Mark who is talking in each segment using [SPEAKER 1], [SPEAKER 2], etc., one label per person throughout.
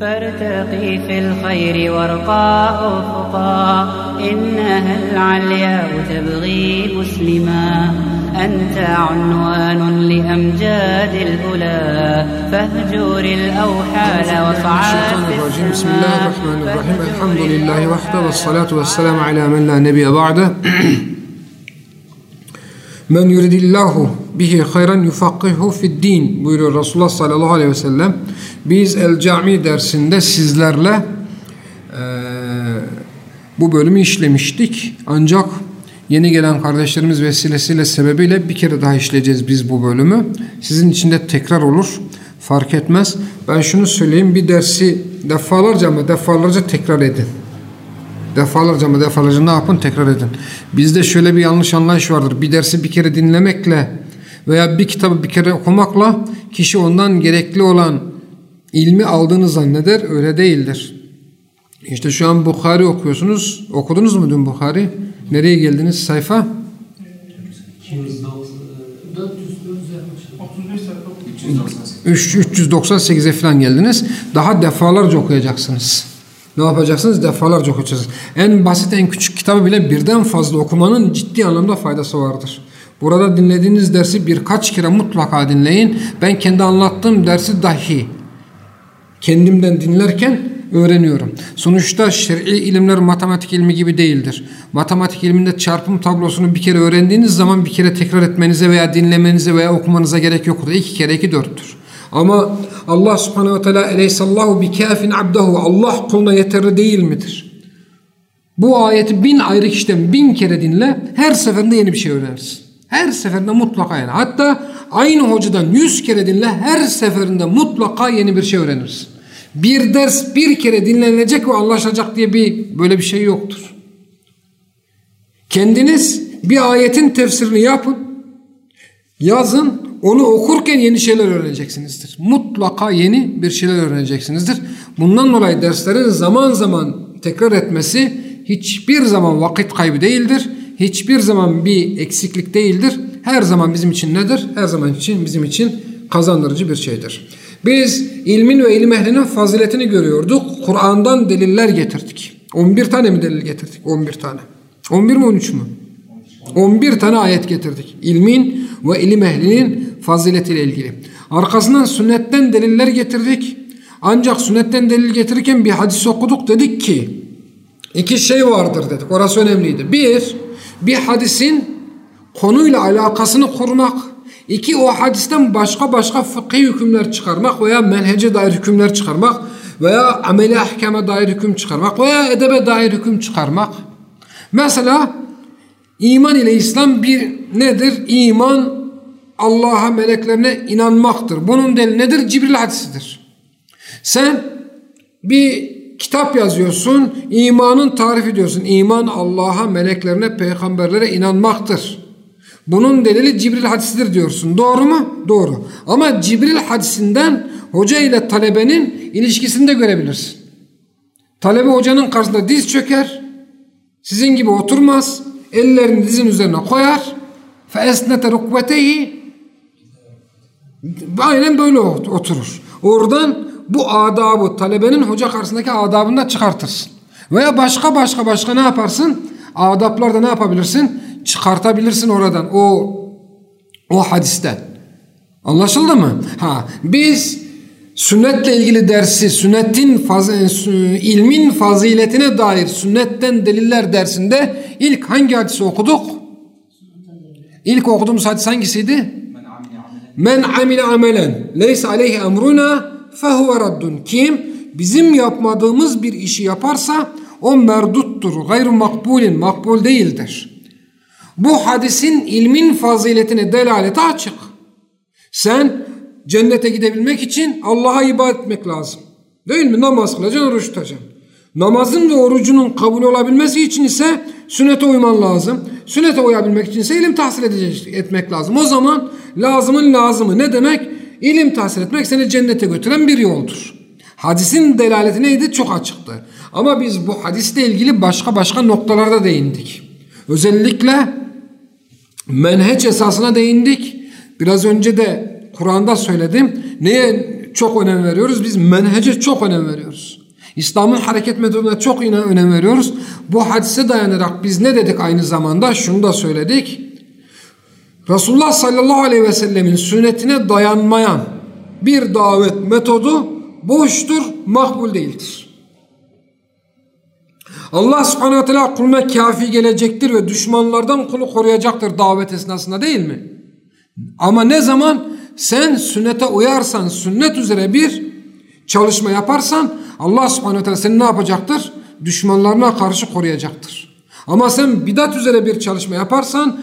[SPEAKER 1] فارتقي في الخير وارقى أفقا إنها العلياء تبغي مسلما. أنت عنوان لأمجاد الأولى فاهجر الأوحال
[SPEAKER 2] الرجيم. بسم الله الرحمن الرحيم. الحمد لله وحده والصلاة والسلام على من لا نبي بعده. Men yuridillahu bihi hayran yufakkihu fid din buyuruyor Resulullah sallallahu aleyhi ve sellem. Biz El Cami dersinde sizlerle eee, bu bölümü işlemiştik. Ancak yeni gelen kardeşlerimiz vesilesiyle sebebiyle bir kere daha işleyeceğiz biz bu bölümü. Sizin için de tekrar olur. Fark etmez. Ben şunu söyleyeyim. Bir dersi defalarca ama defalarca tekrar edin. Defalarca mı defalarca ne yapın tekrar edin. Bizde şöyle bir yanlış anlayış vardır. Bir dersi bir kere dinlemekle veya bir kitabı bir kere okumakla kişi ondan gerekli olan ilmi aldığını zanneder. Öyle değildir. İşte şu an Bukhari okuyorsunuz. Okudunuz mu dün Bukhari? Nereye geldiniz sayfa? 3 398'e falan geldiniz. Daha defalarca okuyacaksınız. Ne yapacaksınız? Defalarca okuyacaksınız. En basit en küçük kitabı bile birden fazla okumanın ciddi anlamda faydası vardır. Burada dinlediğiniz dersi birkaç kere mutlaka dinleyin. Ben kendi anlattığım dersi dahi kendimden dinlerken öğreniyorum. Sonuçta şer'i ilimler matematik ilmi gibi değildir. Matematik ilminde çarpım tablosunu bir kere öğrendiğiniz zaman bir kere tekrar etmenize veya dinlemenize veya okumanıza gerek yoktur. İki kere iki dörttür. Ama Allah subhanehu ve teala eleysallahu bi kafin abdahu Allah kuluna yeterli değil midir? Bu ayeti bin ayrı kişiden bin kere dinle her seferinde yeni bir şey öğrenirsin. Her seferinde mutlaka yani. Hatta aynı hocadan yüz kere dinle her seferinde mutlaka yeni bir şey öğrenirsin. Bir ders bir kere dinlenilecek ve anlaşılacak diye bir böyle bir şey yoktur. Kendiniz bir ayetin tefsirini yapın. Yazın. Onu okurken yeni şeyler öğreneceksinizdir. Mutlaka yeni bir şeyler öğreneceksinizdir. Bundan dolayı derslerin zaman zaman tekrar etmesi hiçbir zaman vakit kaybı değildir. Hiçbir zaman bir eksiklik değildir. Her zaman bizim için nedir? Her zaman için bizim için kazandırıcı bir şeydir. Biz ilmin ve ilim ehlinin faziletini görüyorduk. Kur'an'dan deliller getirdik. 11 tane mi delil getirdik? 11 tane. 11 mi 13 mü? 11 tane ayet getirdik. İlmin ve ilim ehlinin faziletiyle ilgili. Arkasından sünnetten deliller getirdik. Ancak sünnetten delil getirirken bir hadis okuduk dedik ki iki şey vardır dedik. Orası önemliydi. Bir, bir hadisin konuyla alakasını kurmak. İki, o hadisten başka başka fıkhi hükümler çıkarmak veya menhece dair hükümler çıkarmak veya ameli ahkama dair hüküm çıkarmak veya edebe dair hüküm çıkarmak. Mesela iman ile İslam bir nedir? İman Allah'a meleklerine inanmaktır. Bunun delili nedir? Cibril hadisidir. Sen bir kitap yazıyorsun, imanın tarif ediyorsun. İman Allah'a, meleklerine, peygamberlere inanmaktır. Bunun delili Cibril hadisidir diyorsun. Doğru mu? Doğru. Ama Cibril hadisinden hoca ile talebenin ilişkisini de görebilirsin. Talebe hocanın karşısında diz çöker. Sizin gibi oturmaz. Ellerini dizin üzerine koyar. فَاَسْنَةَ رُكْبَتَيْهِ Aynen böyle oturur. Oradan bu adabı talebenin hoca karşısındaki adabını çıkartırsın. Veya başka başka başka ne yaparsın? Adaplarda ne yapabilirsin? Çıkartabilirsin oradan o o hadisten. Anlaşıldı mı? Ha biz sünnetle ilgili dersi, sünnetin faz ilmin faziletine dair sünnetten deliller dersinde ilk hangi hadisi okuduk? İlk okuduğumuz hadis hangisiydi? Men amile amelen leysa aleyhi emruna fehuve raddun. Kim bizim yapmadığımız bir işi yaparsa o merduttur. Gayru makbulin, makbul değildir. Bu hadisin ilmin faziletine delaleti açık. Sen cennete gidebilmek için Allah'a ibadet etmek lazım. Değil mi? Namaz kılacaksın, oruç tutacaksın. Namazın ve orucunun kabul olabilmesi için ise sünnete uyman lazım. Sünnete uyabilmek için ise ilim tahsil edecek, etmek lazım. O zaman lazımın lazımı ne demek? İlim tahsil etmek seni cennete götüren bir yoldur. Hadisin delaleti neydi? Çok açıktı. Ama biz bu hadisle ilgili başka başka noktalarda değindik. Özellikle menheç esasına değindik. Biraz önce de Kur'an'da söyledim. Neye çok önem veriyoruz. Biz menhece çok önem veriyoruz. İslam'ın hareket metoduna çok önem veriyoruz. Bu hadise dayanarak biz ne dedik aynı zamanda? Şunu da söyledik. Resulullah sallallahu aleyhi ve sellemin sünnetine dayanmayan bir davet metodu boştur, makbul değildir. Allah subhanahu teala kuluna kafi gelecektir ve düşmanlardan kulu koruyacaktır davet esnasında değil mi? Ama ne zaman sen sünnete uyarsan, sünnet üzere bir çalışma yaparsan Allah subhanahu teala seni ne yapacaktır? Düşmanlarına karşı koruyacaktır. Ama sen bidat üzere bir çalışma yaparsan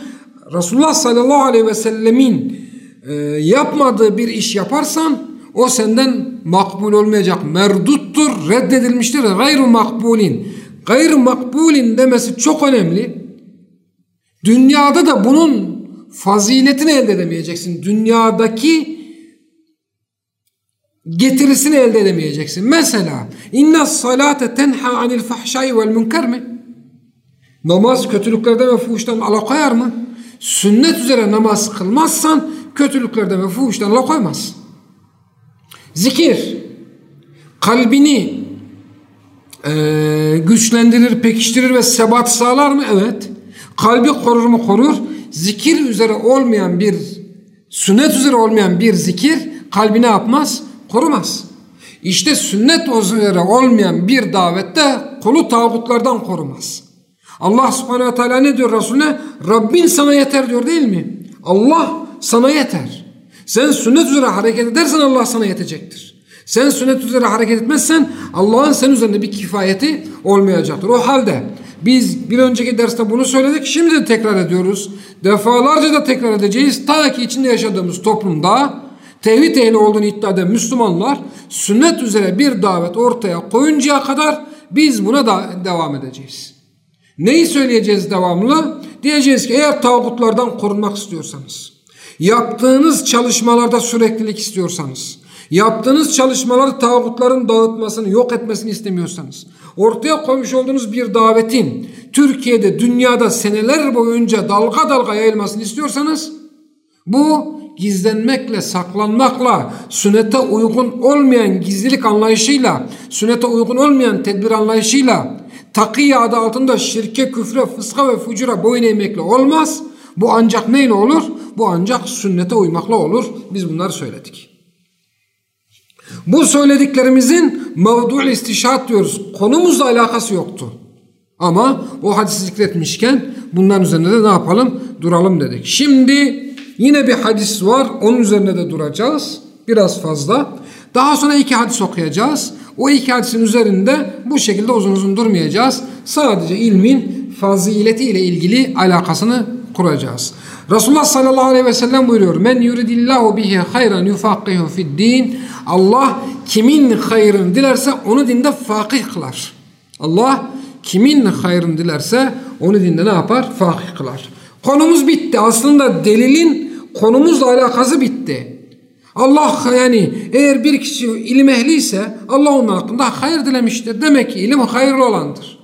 [SPEAKER 2] Resulullah sallallahu aleyhi ve sellemin e, yapmadığı bir iş yaparsan o senden makbul olmayacak. Merduttur, reddedilmiştir. Gayru makbulin. Gayru makbulin demesi çok önemli. Dünyada da bunun faziletini elde edemeyeceksin. Dünyadaki getirisini elde edemeyeceksin. Mesela inna salate tenha anil fahşai vel münker mi? Namaz kötülüklerden ve fuhuştan alakayar mı? Sünnet üzere namaz kılmazsan kötülüklerden ve fuhuştan alakoymaz. Zikir kalbini e, güçlendirir, pekiştirir ve sebat sağlar mı? Evet. Kalbi korur mu? Korur. Zikir üzere olmayan bir, sünnet üzere olmayan bir zikir kalbi ne yapmaz? Korumaz. İşte sünnet üzere olmayan bir davette kolu tağutlardan korumaz. Allah subhanehu teala ne diyor Resulüne? Rabbin sana yeter diyor değil mi? Allah sana yeter. Sen sünnet üzere hareket edersen Allah sana yetecektir. Sen sünnet üzere hareket etmezsen Allah'ın senin üzerinde bir kifayeti olmayacaktır. O halde biz bir önceki derste bunu söyledik. Şimdi de tekrar ediyoruz. Defalarca da tekrar edeceğiz. Ta ki içinde yaşadığımız toplumda tevhid ehli olduğunu iddia eden Müslümanlar sünnet üzere bir davet ortaya koyuncaya kadar biz buna da devam edeceğiz. Neyi söyleyeceğiz devamlı? Diyeceğiz ki eğer tağutlardan korunmak istiyorsanız, yaptığınız çalışmalarda süreklilik istiyorsanız, yaptığınız çalışmaları tağutların dağıtmasını, yok etmesini istemiyorsanız, ortaya koymuş olduğunuz bir davetin Türkiye'de, dünyada seneler boyunca dalga dalga yayılmasını istiyorsanız, bu gizlenmekle, saklanmakla, sünnete uygun olmayan gizlilik anlayışıyla, sünnete uygun olmayan tedbir anlayışıyla, takiye adı altında şirke, küfre, fıska ve fucura boyun eğmekle olmaz. Bu ancak neyle olur? Bu ancak sünnete uymakla olur. Biz bunları söyledik. Bu söylediklerimizin mevdu'l istişat diyoruz. Konumuzla alakası yoktu. Ama o hadisi zikretmişken bunların üzerinde de ne yapalım? Duralım dedik. Şimdi yine bir hadis var. Onun üzerine de duracağız. Biraz fazla. Daha sonra iki hadis okuyacağız. O iki üzerinde bu şekilde uzun uzun durmayacağız. Sadece ilmin fazileti ile ilgili alakasını kuracağız. Resulullah sallallahu aleyhi ve sellem buyuruyor. Men yuridillahu bihi hayran yufakkihu fid din. Allah kimin hayrını dilerse onu dinde fakih kılar. Allah kimin hayrını dilerse onu dinde ne yapar? Fakih kılar. Konumuz bitti. Aslında delilin konumuzla alakası bitti. Allah yani eğer bir kişi ilim ehliyse Allah onun hakkında hayır dilemiştir. Demek ki ilim hayırlı olandır.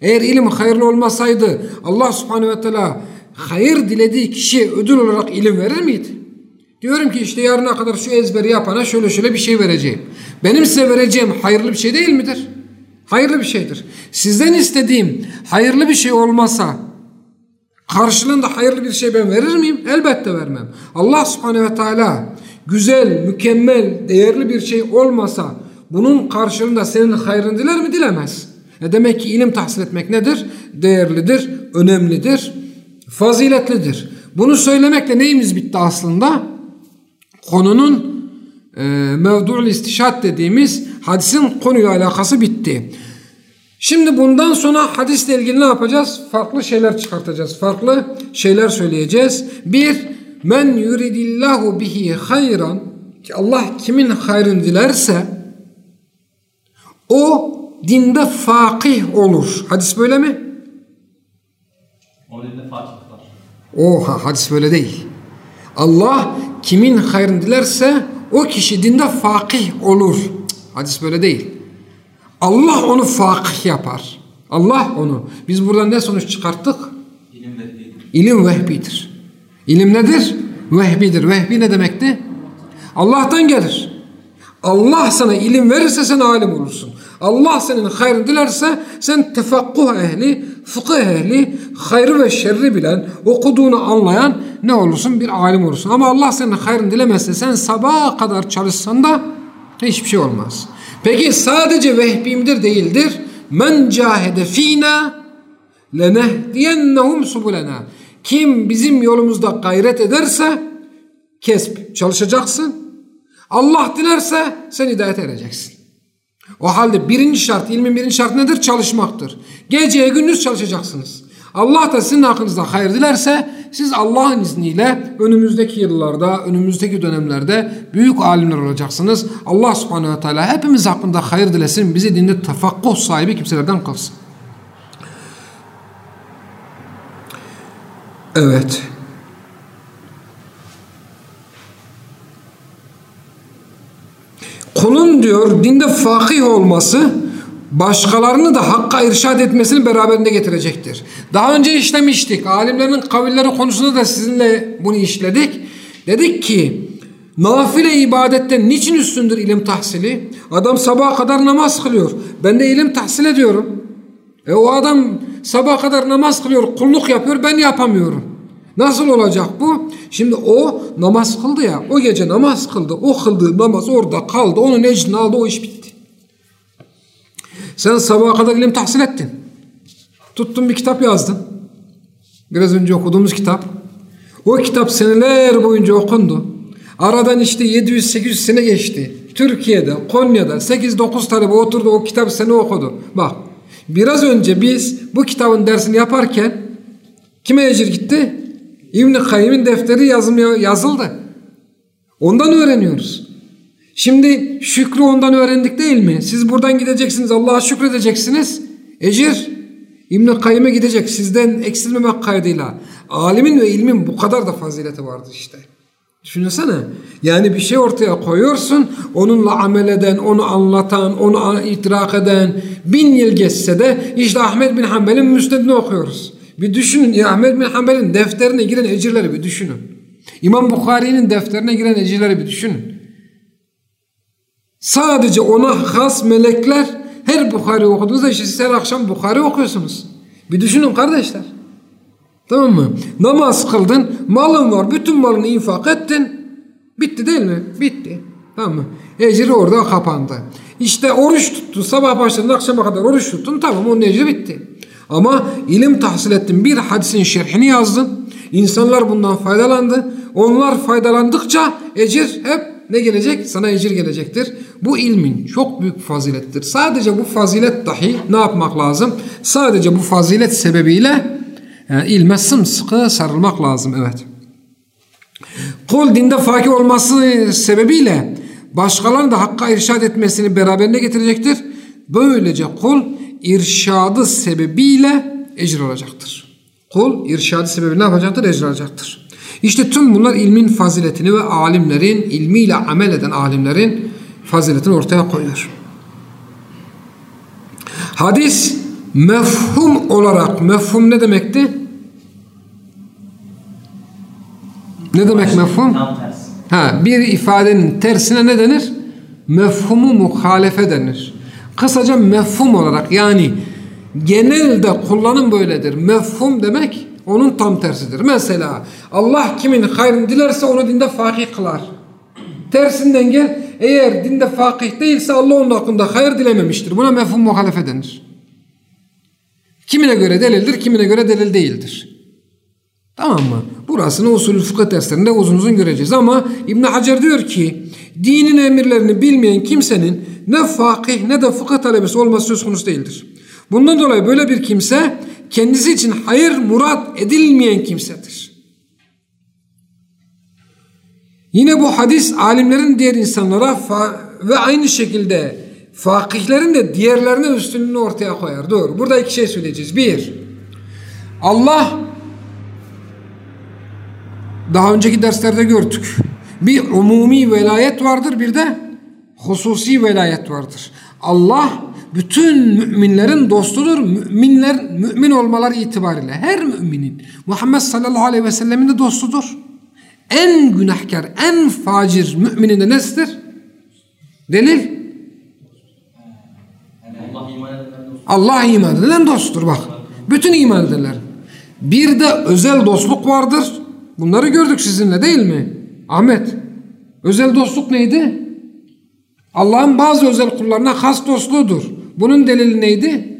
[SPEAKER 2] Eğer ilim hayırlı olmasaydı Allah subhanehu ve teala hayır dilediği kişiye ödül olarak ilim verir miydi? Diyorum ki işte yarına kadar şu ezberi yapana şöyle şöyle bir şey vereceğim. Benim size vereceğim hayırlı bir şey değil midir? Hayırlı bir şeydir. Sizden istediğim hayırlı bir şey olmasa karşılığında hayırlı bir şey ben verir miyim? Elbette vermem. Allah subhanehu ve teala güzel, mükemmel, değerli bir şey olmasa bunun karşılığında senin hayrını diler mi? Dilemez. E demek ki ilim tahsil etmek nedir? Değerlidir, önemlidir, faziletlidir. Bunu söylemekle neyimiz bitti aslında? Konunun e, mevdu'l istişat dediğimiz hadisin konuyla alakası bitti. Şimdi bundan sonra hadisle ilgili ne yapacağız? Farklı şeyler çıkartacağız. Farklı şeyler söyleyeceğiz. Bir, Men yuridillahu bihi hayran Allah kimin hayrını dilerse o dinde fakih olur. Hadis böyle mi?
[SPEAKER 3] O dinde fakihler.
[SPEAKER 2] Oha hadis böyle değil. Allah kimin hayrını dilerse o kişi dinde fakih olur. Hadis böyle değil. Allah onu fakih yapar. Allah onu. Biz buradan ne sonuç çıkarttık?
[SPEAKER 3] İlim vehbidir.
[SPEAKER 2] İlim vehbidir. İlim nedir? Vehbidir. Vehbi ne demekti? Allah'tan gelir. Allah sana ilim verirse sen alim olursun. Allah senin hayrını dilerse sen tefakkuh ehli, fıkıh ehli, hayrı ve şerri bilen, okuduğunu anlayan ne olursun? Bir alim olursun. Ama Allah senin hayrını dilemezse sen sabaha kadar çalışsan da hiçbir şey olmaz. Peki sadece vehbimdir değildir. Men cahede fina lenehdiyennehum subulena. Kim bizim yolumuzda gayret ederse kesp çalışacaksın. Allah dilerse sen hidayet edeceksin. O halde birinci şart, ilmin birinci şart nedir? Çalışmaktır. Geceye gündüz çalışacaksınız. Allah da sizin hakkınızda hayır dilerse siz Allah'ın izniyle önümüzdeki yıllarda, önümüzdeki dönemlerde büyük alimler olacaksınız. Allah subhanehu ve teala hepimiz hakkında hayır dilesin. Bizi dinde tefakkuh sahibi kimselerden kılsın. Evet. Kulun diyor dinde fakih olması başkalarını da hakka irşad etmesini beraberinde getirecektir. Daha önce işlemiştik. Alimlerin kavilleri konusunda da sizinle bunu işledik. Dedik ki nafile ibadette niçin üstündür ilim tahsili? Adam sabaha kadar namaz kılıyor. Ben de ilim tahsil ediyorum. E o adam sabaha kadar namaz kılıyor, kulluk yapıyor, ben yapamıyorum. Nasıl olacak bu? Şimdi o namaz kıldı ya, o gece namaz kıldı, o kıldığı namaz orada kaldı, onun ecrini aldı, o iş bitti. Sen sabaha kadar ilim tahsil ettin. Tuttun bir kitap yazdın. Biraz önce okuduğumuz kitap. O kitap seneler boyunca okundu. Aradan işte 700-800 sene geçti. Türkiye'de, Konya'da 8-9 talebe oturdu o kitap seni okudu. Bak biraz önce biz bu kitabın dersini yaparken kime ecir gitti? İbn-i Kayyim'in defteri yazmaya yazıldı. Ondan öğreniyoruz. Şimdi şükrü ondan öğrendik değil mi? Siz buradan gideceksiniz Allah'a şükredeceksiniz. Ecir İbn-i Kayyim'e gidecek sizden eksilmemek kaydıyla. Alimin ve ilmin bu kadar da fazileti vardır işte. Düşünsene. Yani bir şey ortaya koyuyorsun. Onunla amel eden, onu anlatan, onu idrak eden bin yıl geçse de işte Ahmet bin Hanbel'in müsnedini okuyoruz. Bir düşünün ya Ahmet bin Hanbel'in defterine giren ecirleri bir düşünün. İmam Bukhari'nin defterine giren ecirleri bir düşünün. Sadece ona has melekler her Bukhari okuduğunuzda işte siz her akşam Bukhari okuyorsunuz. Bir düşünün kardeşler. Tamam mı? Namaz kıldın, malın var, bütün malını infak ettin. Bitti değil mi? Bitti. Tamam mı? Ecri orada kapandı. İşte oruç tuttun, sabah başladın, akşama kadar oruç tuttun, tamam onun ecri bitti. Ama ilim tahsil ettin, bir hadisin şerhini yazdın. İnsanlar bundan faydalandı. Onlar faydalandıkça ecir hep ne gelecek? Sana ecir gelecektir. Bu ilmin çok büyük fazilettir. Sadece bu fazilet dahi ne yapmak lazım? Sadece bu fazilet sebebiyle yani ilme sımsıkı sarılmak lazım. Evet. Kul dinde fakir olması sebebiyle başkalarını da hakka irşad etmesini beraberinde getirecektir. Böylece kul irşadı sebebiyle ecir alacaktır. Kul irşadı sebebiyle ne yapacaktır? Ecir alacaktır. İşte tüm bunlar ilmin faziletini ve alimlerin, ilmiyle amel eden alimlerin faziletini ortaya koyuyor. Hadis mefhum olarak, mefhum ne demekti? Ne demek mefhum? Ha, bir ifadenin tersine ne denir? Mefhumu muhalefe denir. Kısaca mefhum olarak yani genelde kullanım böyledir. Mefhum demek onun tam tersidir. Mesela Allah kimin hayrını dilerse onu dinde fakih kılar. Tersinden gel eğer dinde fakih değilse Allah onun hakkında hayır dilememiştir. Buna mefhum muhalefe denir. Kimine göre delildir, kimine göre delil değildir. Tamam mı? Burasını usulü fıkıh derslerinde uzun uzun göreceğiz ama İbn Hacer diyor ki dinin emirlerini bilmeyen kimsenin ne fakih ne de fıkıh talebesi olması söz konusu değildir. Bundan dolayı böyle bir kimse kendisi için hayır murat edilmeyen kimsedir. Yine bu hadis alimlerin diğer insanlara ve aynı şekilde fakihlerin de diğerlerine üstünlüğünü ortaya koyar. Doğru. Burada iki şey söyleyeceğiz. Bir, Allah daha önceki derslerde gördük. Bir umumi velayet vardır bir de hususi velayet vardır. Allah bütün müminlerin dostudur. Müminler mümin olmaları itibariyle her müminin Muhammed sallallahu aleyhi ve sellemin de dostudur. En günahkar, en facir müminin de nesidir? Delil?
[SPEAKER 3] Allah iman
[SPEAKER 2] edilen dosttur bak. Bütün iman edenler. Bir de özel dostluk vardır. Bunları gördük sizinle değil mi? Ahmet. Özel dostluk neydi? Allah'ın bazı özel kullarına has dostluğudur. Bunun delili neydi?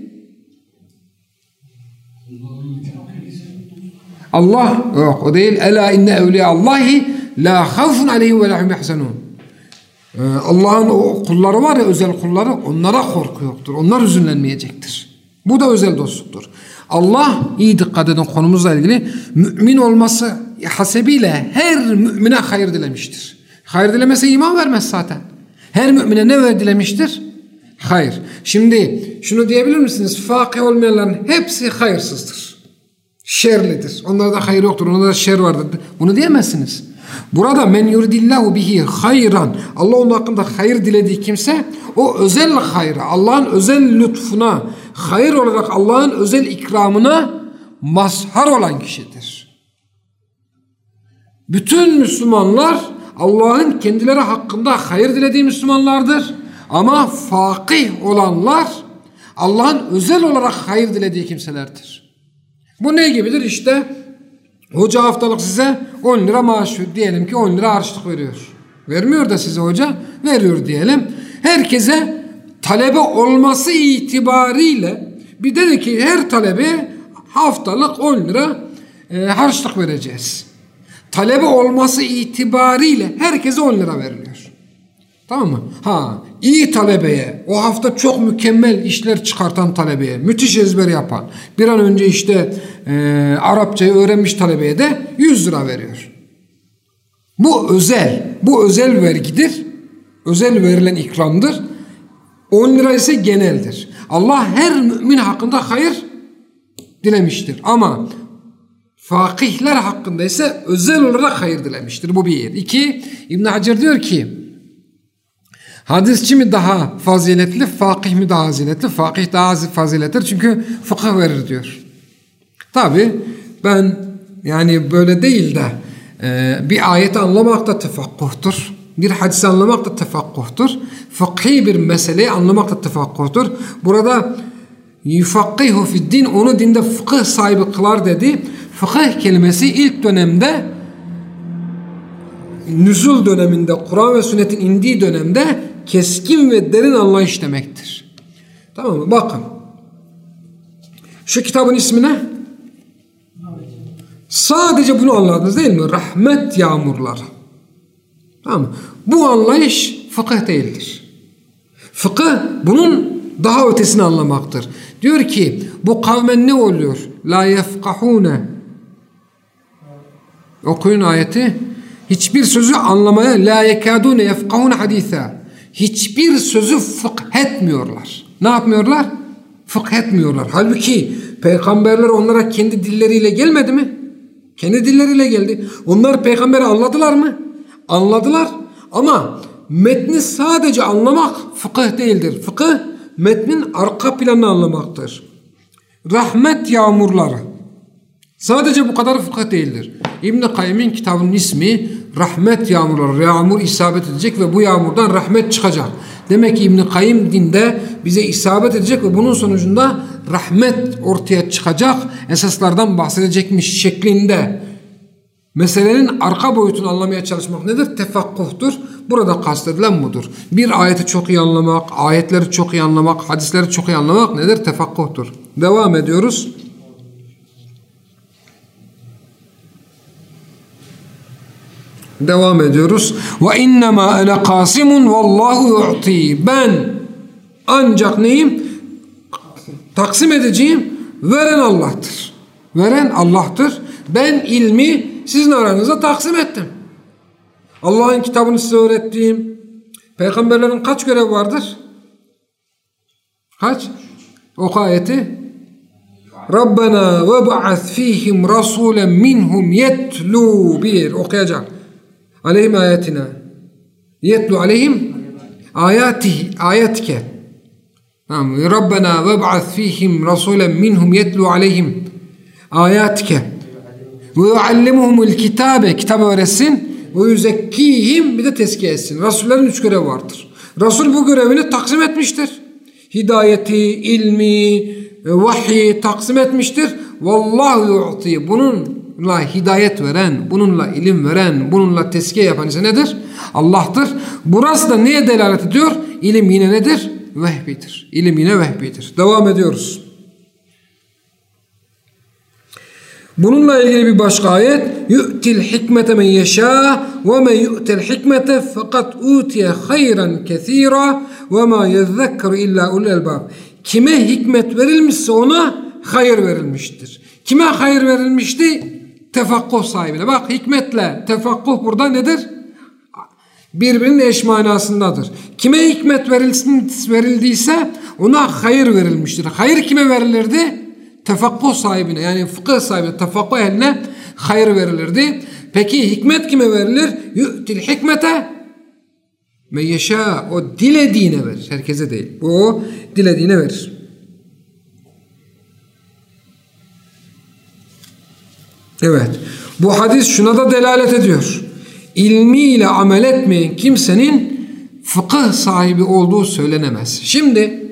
[SPEAKER 2] Allah yok o değil. Ela inne evliya Allahi la havfun aleyhim ve la hum yahzanun. Ee, Allah'ın o kulları var ya özel kulları onlara korku yoktur. Onlar üzünlenmeyecektir. Bu da özel dostluktur. Allah iyi dikkat edin konumuzla ilgili mümin olması hasebiyle her mümine hayır dilemiştir. Hayır dilemese iman vermez zaten. Her mümine ne ver dilemiştir? Hayır. Şimdi şunu diyebilir misiniz? Fakih olmayanların hepsi hayırsızdır. Şerlidir. Onlarda hayır yoktur. Onlarda şer vardır. Bunu diyemezsiniz. Burada men yuridillahu bihi hayran. Allah onun hakkında hayır dilediği kimse o özel hayra, Allah'ın özel lütfuna, hayır olarak Allah'ın özel ikramına mazhar olan kişidir. Bütün Müslümanlar Allah'ın kendileri hakkında hayır dilediği Müslümanlardır. Ama fakih olanlar Allah'ın özel olarak hayır dilediği kimselerdir. Bu ne gibidir? İşte hoca haftalık size 10 lira maaş. Diyelim ki 10 lira harçlık veriyor. Vermiyor da size hoca. Veriyor diyelim. Herkese talebe olması itibariyle bir dedi ki her talebe haftalık 10 lira e, harçlık vereceğiz. Talebe olması itibariyle herkese 10 lira veriliyor. Tamam mı? Ha, iyi talebeye, o hafta çok mükemmel işler çıkartan talebeye, müthiş ezber yapan, bir an önce işte e, Arapçayı öğrenmiş talebeye de 100 lira veriyor. Bu özel, bu özel vergidir. Özel verilen ikramdır. 10 lira ise geneldir. Allah her mümin hakkında hayır dilemiştir. Ama fakihler hakkında ise özel olarak hayır dilemiştir. Bu bir. İki, İbn Hacer diyor ki hadisçi mi daha faziletli, fakih mi daha faziletli? Fakih daha faziletlidir çünkü fıkıh verir diyor. Tabi ben yani böyle değil de e, bir ayeti anlamak da tefakkuhtur. Bir hadisi anlamak da tefakkuhtur. Fıkhi bir meseleyi anlamak da tefakkuhtur. Burada yufakkihu fid din onu dinde fıkıh sahibi kılar dedi. Fıkıh kelimesi ilk dönemde nüzul döneminde Kur'an ve sünnetin indiği dönemde keskin ve derin anlayış demektir. Tamam mı? Bakın. Şu kitabın ismi ne? Sadece bunu anladınız değil mi? Rahmet yağmurları. Tamam mı? Bu anlayış fıkıh değildir. Fıkıh bunun daha ötesini anlamaktır. Diyor ki bu kavmen ne oluyor? La yefkahune. Okuyun ayeti. Hiçbir sözü anlamaya la yekadune yefkahune haditha. Hiçbir sözü fıkh etmiyorlar. Ne yapmıyorlar? Fıkh etmiyorlar. Halbuki peygamberler onlara kendi dilleriyle gelmedi mi? Kendi dilleriyle geldi. Onlar peygamberi anladılar mı? Anladılar. Ama metni sadece anlamak fıkıh değildir. Fıkıh metnin arka planını anlamaktır. Rahmet yağmurları. Sadece bu kadar fıkıh değildir. İbn-i Kayyım'ın kitabının ismi rahmet yağmurları. Yağmur isabet edecek ve bu yağmurdan rahmet çıkacak. Demek ki İbn-i Kayyım dinde bize isabet edecek ve bunun sonucunda rahmet ortaya çıkacak esaslardan bahsedecekmiş şeklinde meselenin arka boyutunu anlamaya çalışmak nedir? Tefakkuhtur. Burada kastedilen budur. Bir ayeti çok iyi anlamak, ayetleri çok iyi anlamak, hadisleri çok iyi anlamak nedir? Tefakkuhtur. Devam ediyoruz. Devam ediyoruz. Ve innema ene kasimun vallahu yu'ti. Ben ancak neyim? Taksim edeceğim. Veren Allah'tır. Veren Allah'tır. Ben ilmi sizin aranıza taksim ettim. Allah'ın kitabını size öğrettiğim. Peygamberlerin kaç görev vardır? Kaç? Oku ayeti. Rabbena ve ba'ath fihim rasulen minhum yetlu bir okuyacak. Aleyhim ayatina. Yetlu aleyhim ayatihi ayatike. Tamam. Rabbena ve ba'ath fihim rasulen minhum yetlu aleyhim ayatike. Ve yuallimuhumul kitabe kitabı öğretsin. Ve yüzekkihim bir de tezkiye etsin. Resullerin üç görevi vardır. Resul bu görevini taksim etmiştir. Hidayeti, ilmi, vahyi taksim etmiştir. Vallahu yu'ti. Bununla hidayet veren, bununla ilim veren, bununla tezkiye yapan ise nedir? Allah'tır. Burası da neye delalet ediyor? İlim yine nedir? Vehbidir. İlim yine vehbidir. Devam ediyoruz. Bununla ilgili bir başka ayet yu'til hikmete men yeşâ ve men yu'til hikmete fakat utiye hayran kethira ve ma yezzekkeru illa ulul elbab. Kime hikmet verilmişse ona hayır verilmiştir. Kime hayır verilmişti? Tefakkuh sahibine. Bak hikmetle tefakkuh burada nedir? Birbirinin eş manasındadır. Kime hikmet verilsin, verildiyse ona hayır verilmiştir. Hayır kime verilirdi? tefakkuh sahibine yani fıkıh sahibine, tefakkuh eline hayır verilirdi. Peki hikmet kime verilir? Yu'til hikmete me yeşâ. O dilediğine verir. Herkese değil. O dilediğine verir. Evet. Bu hadis şuna da delalet ediyor. İlmiyle amel etmeyen kimsenin fıkıh sahibi olduğu söylenemez. Şimdi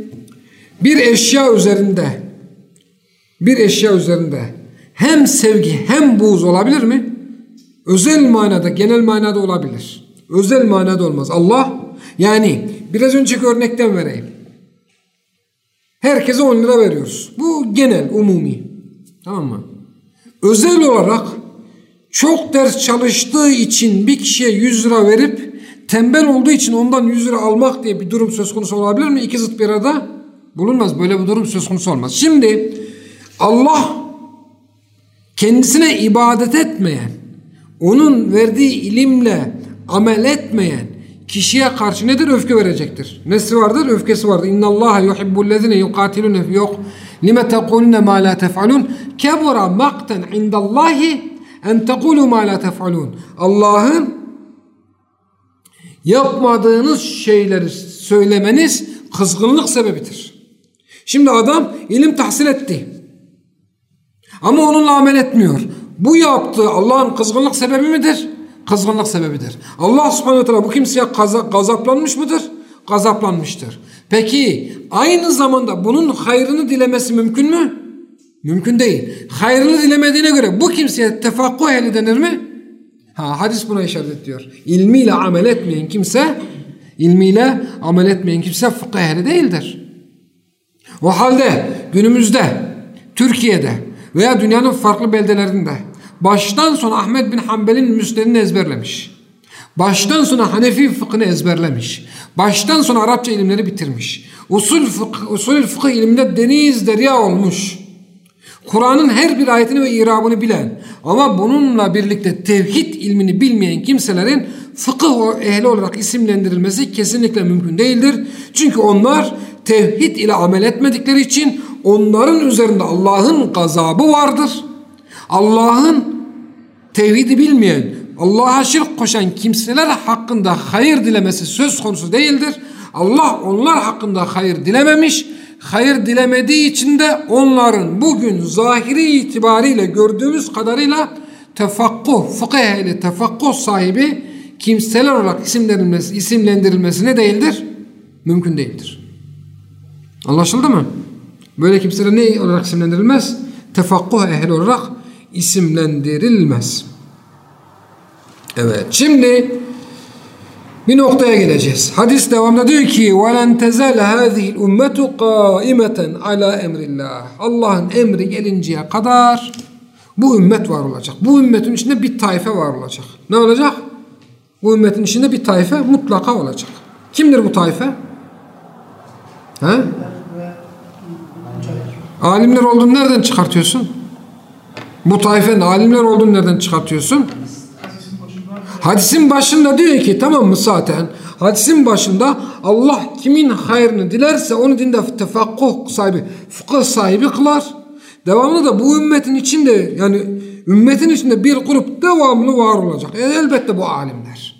[SPEAKER 2] bir eşya üzerinde bir eşya üzerinde hem sevgi hem buğz olabilir mi? Özel manada, genel manada olabilir. Özel manada olmaz. Allah yani biraz önceki örnekten vereyim. Herkese 10 lira veriyoruz. Bu genel, umumi. Tamam mı? Özel olarak çok ders çalıştığı için bir kişiye 100 lira verip tembel olduğu için ondan 100 lira almak diye bir durum söz konusu olabilir mi? İki zıt bir arada bulunmaz. Böyle bir durum söz konusu olmaz. Şimdi Allah kendisine ibadet etmeyen, onun verdiği ilimle amel etmeyen kişiye karşı nedir? Öfke verecektir. Nesi vardır? Öfkesi vardır. İnna Allah yuhibbullezine yukatilune yok. Lime tekulune ma la tef'alun. Kebura makten indallahi en tekulu ma la tef'alun. Allah'ın yapmadığınız şeyleri söylemeniz kızgınlık sebebidir. Şimdi adam ilim tahsil etti. Ama onunla amel etmiyor. Bu yaptığı Allah'ın kızgınlık sebebi midir? Kızgınlık sebebidir. Allah subhanahu teala bu kimseye gazaplanmış mıdır? Gazaplanmıştır. Peki aynı zamanda bunun hayrını dilemesi mümkün mü? Mümkün değil. Hayrını dilemediğine göre bu kimseye tefakkuh ehli denir mi? Ha, hadis buna işaret ediyor. İlmiyle amel etmeyen kimse ilmiyle amel etmeyen kimse fıkıh ehli değildir. O halde günümüzde Türkiye'de veya dünyanın farklı beldelerinde baştan sona Ahmet bin Hanbel'in müsnedini ezberlemiş. Baştan sona Hanefi fıkhını ezberlemiş. Baştan sona Arapça ilimleri bitirmiş. Usul fıkh, usul fıkıh iliminde deniz derya olmuş. Kur'an'ın her bir ayetini ve irabını bilen ama bununla birlikte tevhid ilmini bilmeyen kimselerin fıkıh ehli olarak isimlendirilmesi kesinlikle mümkün değildir. Çünkü onlar tevhid ile amel etmedikleri için onların üzerinde Allah'ın gazabı vardır. Allah'ın tevhidi bilmeyen, Allah'a şirk koşan kimseler hakkında hayır dilemesi söz konusu değildir. Allah onlar hakkında hayır dilememiş. Hayır dilemediği için de onların bugün zahiri itibariyle gördüğümüz kadarıyla tefakkuh, fıkıh ehli tefakkuh sahibi kimseler olarak isimlendirilmesi, isimlendirilmesi ne değildir? Mümkün değildir. Anlaşıldı mı? Böyle kimseler ne olarak isimlendirilmez? Tefakkuh ehli olarak isimlendirilmez. Evet. Şimdi bir noktaya geleceğiz. Hadis devamında diyor ki وَلَنْ تَزَلْ هَذِهِ الْاُمَّةُ قَائِمَةً عَلَى اَمْرِ اللّٰهِ Allah'ın emri gelinceye kadar bu ümmet var olacak. Bu ümmetin içinde bir tayfe var olacak. Ne olacak? Bu ümmetin içinde bir tayfe mutlaka olacak. Kimdir bu tayfe? He? Alimler olduğunu nereden çıkartıyorsun? Bu taifenin alimler olduğunu nereden çıkartıyorsun? Hadisin başında diyor ki tamam mı zaten? Hadisin başında Allah kimin hayrını dilerse onu dinde tefakkuh sahibi, fıkıh sahibi kılar. Devamlı da bu ümmetin içinde yani ümmetin içinde bir grup devamlı var olacak. E, elbette bu alimler.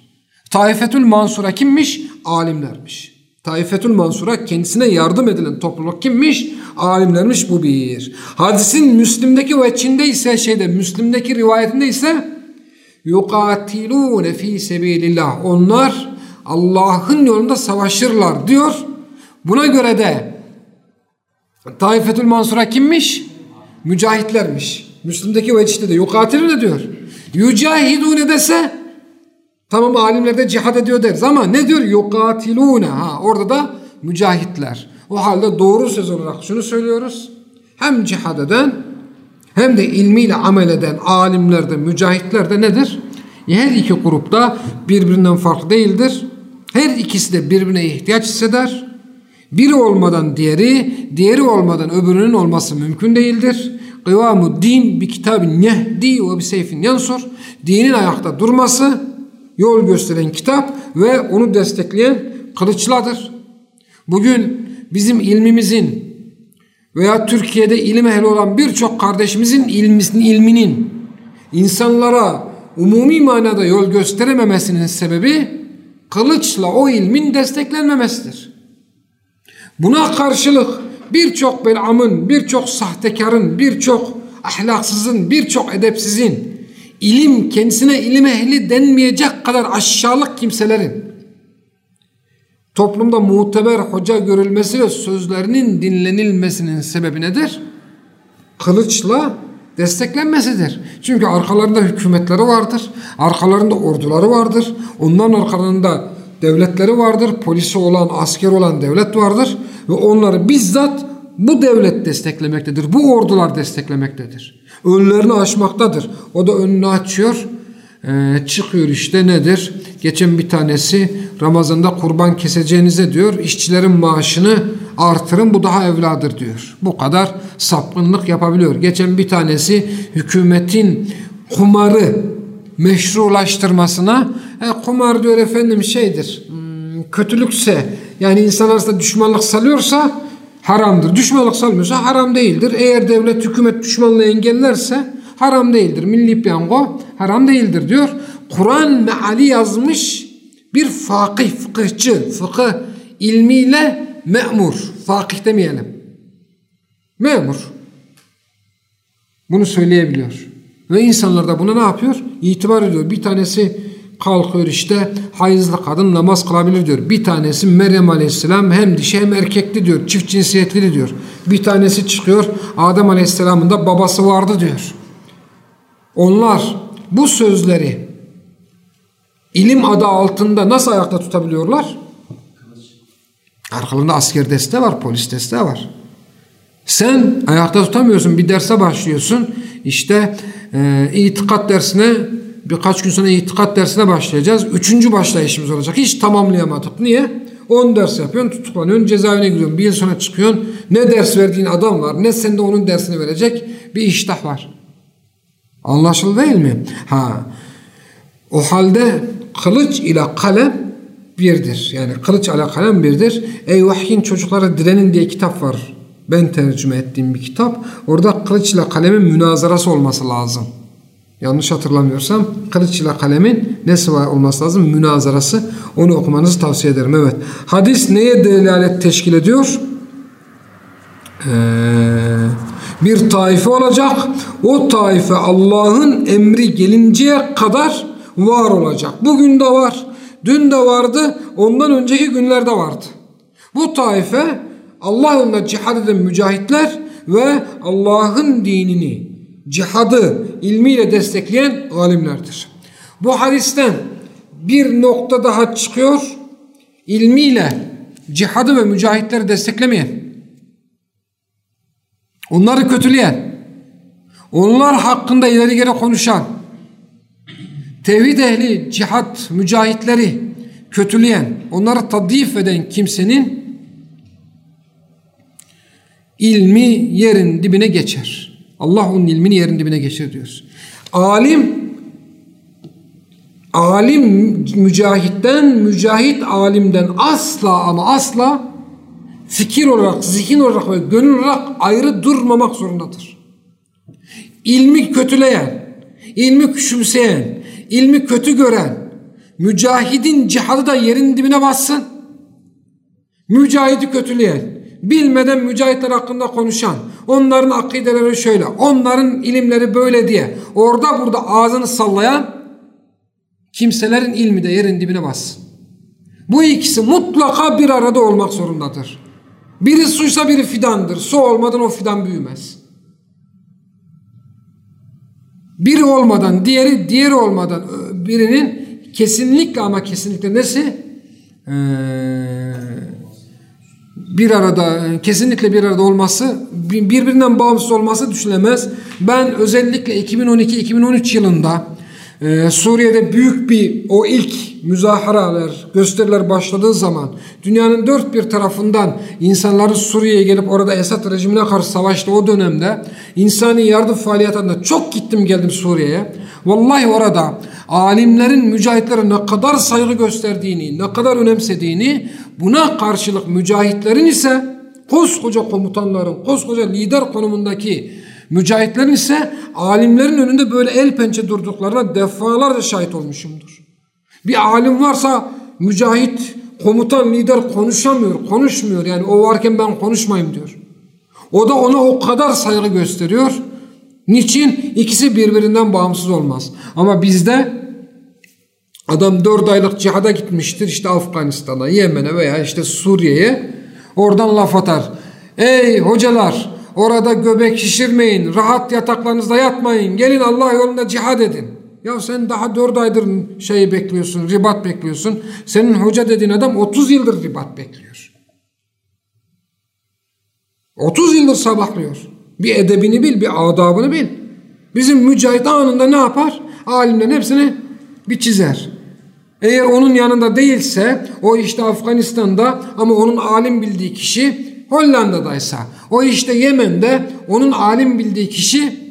[SPEAKER 2] Taifetül Mansura kimmiş? Alimlermiş. Taifetül Mansura kendisine yardım edilen topluluk kimmiş? Alimlermiş bu bir. Hadisin Müslim'deki veçinde ise şeyde Müslim'deki rivayetinde ise yukatilune fi sebilillah. Onlar Allah'ın yolunda savaşırlar diyor. Buna göre de Taifetül Mansura kimmiş? Mücahitlermiş. Müslüm'deki vecihte de yukatilune diyor. Yücahidune dese tamam alimler de cihad ediyor deriz ama ne diyor? Yukatilune. Ha, orada da mücahitler. O halde doğru söz olarak şunu söylüyoruz. Hem cihad eden hem de ilmiyle amel eden alimler de mücahitler de nedir? Her iki grupta birbirinden farklı değildir. Her ikisi de birbirine ihtiyaç hisseder. Biri olmadan diğeri, diğeri olmadan öbürünün olması mümkün değildir. Kıvamu din bir kitabın yehdi ve bir seyfin yansur. Dinin ayakta durması, yol gösteren kitap ve onu destekleyen kılıçladır. Bugün bizim ilmimizin veya Türkiye'de ilim ehli olan birçok kardeşimizin ilmisinin, ilminin insanlara umumi manada yol gösterememesinin sebebi kılıçla o ilmin desteklenmemesidir. Buna karşılık birçok belamın, birçok sahtekarın, birçok ahlaksızın, birçok edepsizin ilim kendisine ilim ehli denmeyecek kadar aşağılık kimselerin toplumda muteber hoca görülmesi ve sözlerinin dinlenilmesinin sebebi nedir? Kılıçla desteklenmesidir. Çünkü arkalarında hükümetleri vardır. Arkalarında orduları vardır. Onların arkalarında devletleri vardır. Polisi olan, asker olan devlet vardır. Ve onları bizzat bu devlet desteklemektedir. Bu ordular desteklemektedir. Önlerini açmaktadır. O da önünü açıyor. Ee, çıkıyor işte nedir? Geçen bir tanesi Ramazan'da kurban keseceğinize diyor. işçilerin maaşını artırın bu daha evladır diyor. Bu kadar sapkınlık yapabiliyor. Geçen bir tanesi hükümetin kumarı meşrulaştırmasına e, kumar diyor efendim şeydir hmm, kötülükse yani insan arasında düşmanlık salıyorsa haramdır. Düşmanlık salmıyorsa haram değildir. Eğer devlet hükümet düşmanlığı engellerse haram değildir. Milli piyango haram değildir diyor. Kur'an meali yazmış bir fakih, fıkıhçı, fıkıh ilmiyle memur. Fakih demeyelim. Memur. Bunu söyleyebiliyor. Ve insanlar da buna ne yapıyor? İtibar ediyor. Bir tanesi kalkıyor işte hayızlı kadın namaz kılabilir diyor. Bir tanesi Meryem Aleyhisselam hem dişi hem erkekli diyor. Çift cinsiyetli diyor. Bir tanesi çıkıyor Adem Aleyhisselam'ın da babası vardı diyor. Onlar bu sözleri ilim adı altında nasıl ayakta tutabiliyorlar? Arkalarında asker desteği var, polis desteği var. Sen ayakta tutamıyorsun, bir derse başlıyorsun. İşte e, itikat dersine birkaç gün sonra itikat dersine başlayacağız. Üçüncü başlayışımız olacak. Hiç tamamlayamadık. Niye? 10 ders yapıyorsun, tutuklanıyorsun, cezaevine gidiyorsun. Bir yıl sonra çıkıyorsun. Ne ders verdiğin adam var, ne sen de onun dersini verecek bir iştah var. Anlaşıldı değil mi? Ha. O halde kılıç ile kalem birdir. Yani kılıç ile kalem birdir. Ey vahyin çocuklara direnin diye kitap var. Ben tercüme ettiğim bir kitap. Orada kılıç ile kalemin münazarası olması lazım. Yanlış hatırlamıyorsam kılıç ile kalemin nesi var olması lazım? Münazarası. Onu okumanızı tavsiye ederim. Evet. Hadis neye delalet teşkil ediyor? Eee bir taife olacak. O taife Allah'ın emri gelinceye kadar var olacak. Bugün de var. Dün de vardı. Ondan önceki günlerde vardı. Bu taife Allah yolunda cihad eden mücahitler ve Allah'ın dinini, cihadı ilmiyle destekleyen alimlerdir. Bu hadisten bir nokta daha çıkıyor. İlmiyle cihadı ve mücahitleri desteklemeyen onları kötüleyen, onlar hakkında ileri geri konuşan, tevhid ehli, cihat, mücahitleri kötüleyen, onları tadif eden kimsenin ilmi yerin dibine geçer. Allah onun ilmini yerin dibine geçir diyoruz. Alim alim mücahitten, mücahit alimden asla ama asla fikir olarak, zihin olarak ve gönül olarak ayrı durmamak zorundadır. İlmi kötüleyen, ilmi küçümseyen, ilmi kötü gören, mücahidin cihadı da yerin dibine bassın. Mücahidi kötüleyen, bilmeden mücahitler hakkında konuşan, onların akideleri şöyle, onların ilimleri böyle diye orada burada ağzını sallayan kimselerin ilmi de yerin dibine bassın. Bu ikisi mutlaka bir arada olmak zorundadır. Biri suysa biri fidandır. Su olmadan o fidan büyümez. Biri olmadan diğeri, diğeri olmadan birinin kesinlikle ama kesinlikle nesi? Ee, bir arada kesinlikle bir arada olması birbirinden bağımsız olması düşünülemez. Ben özellikle 2012-2013 yılında e, Suriye'de büyük bir o ilk müzaharalar, gösteriler başladığı zaman dünyanın dört bir tarafından insanların Suriye'ye gelip orada Esad rejimine karşı savaştı o dönemde insani yardım faaliyetlerinde çok gittim geldim Suriye'ye. Vallahi orada alimlerin mücahitlere ne kadar saygı gösterdiğini, ne kadar önemsediğini, buna karşılık mücahitlerin ise koskoca komutanların, koskoca lider konumundaki mücahitlerin ise alimlerin önünde böyle el pençe durduklarına defalarca şahit olmuşumdur. Bir alim varsa mücahit, komutan, lider konuşamıyor, konuşmuyor. Yani o varken ben konuşmayayım diyor. O da ona o kadar saygı gösteriyor. Niçin? İkisi birbirinden bağımsız olmaz. Ama bizde adam dört aylık cihada gitmiştir işte Afganistan'a, Yemen'e veya işte Suriye'ye oradan laf atar. Ey hocalar orada göbek şişirmeyin, rahat yataklarınızda yatmayın, gelin Allah yolunda cihad edin. Ya sen daha dört aydır şeyi bekliyorsun, ribat bekliyorsun. Senin hoca dediğin adam 30 yıldır ribat bekliyor. 30 yıldır sabahlıyor. Bir edebini bil, bir adabını bil. Bizim mücahit anında ne yapar? Alimlerin hepsini bir çizer. Eğer onun yanında değilse o işte Afganistan'da ama onun alim bildiği kişi Hollanda'daysa o işte Yemen'de onun alim bildiği kişi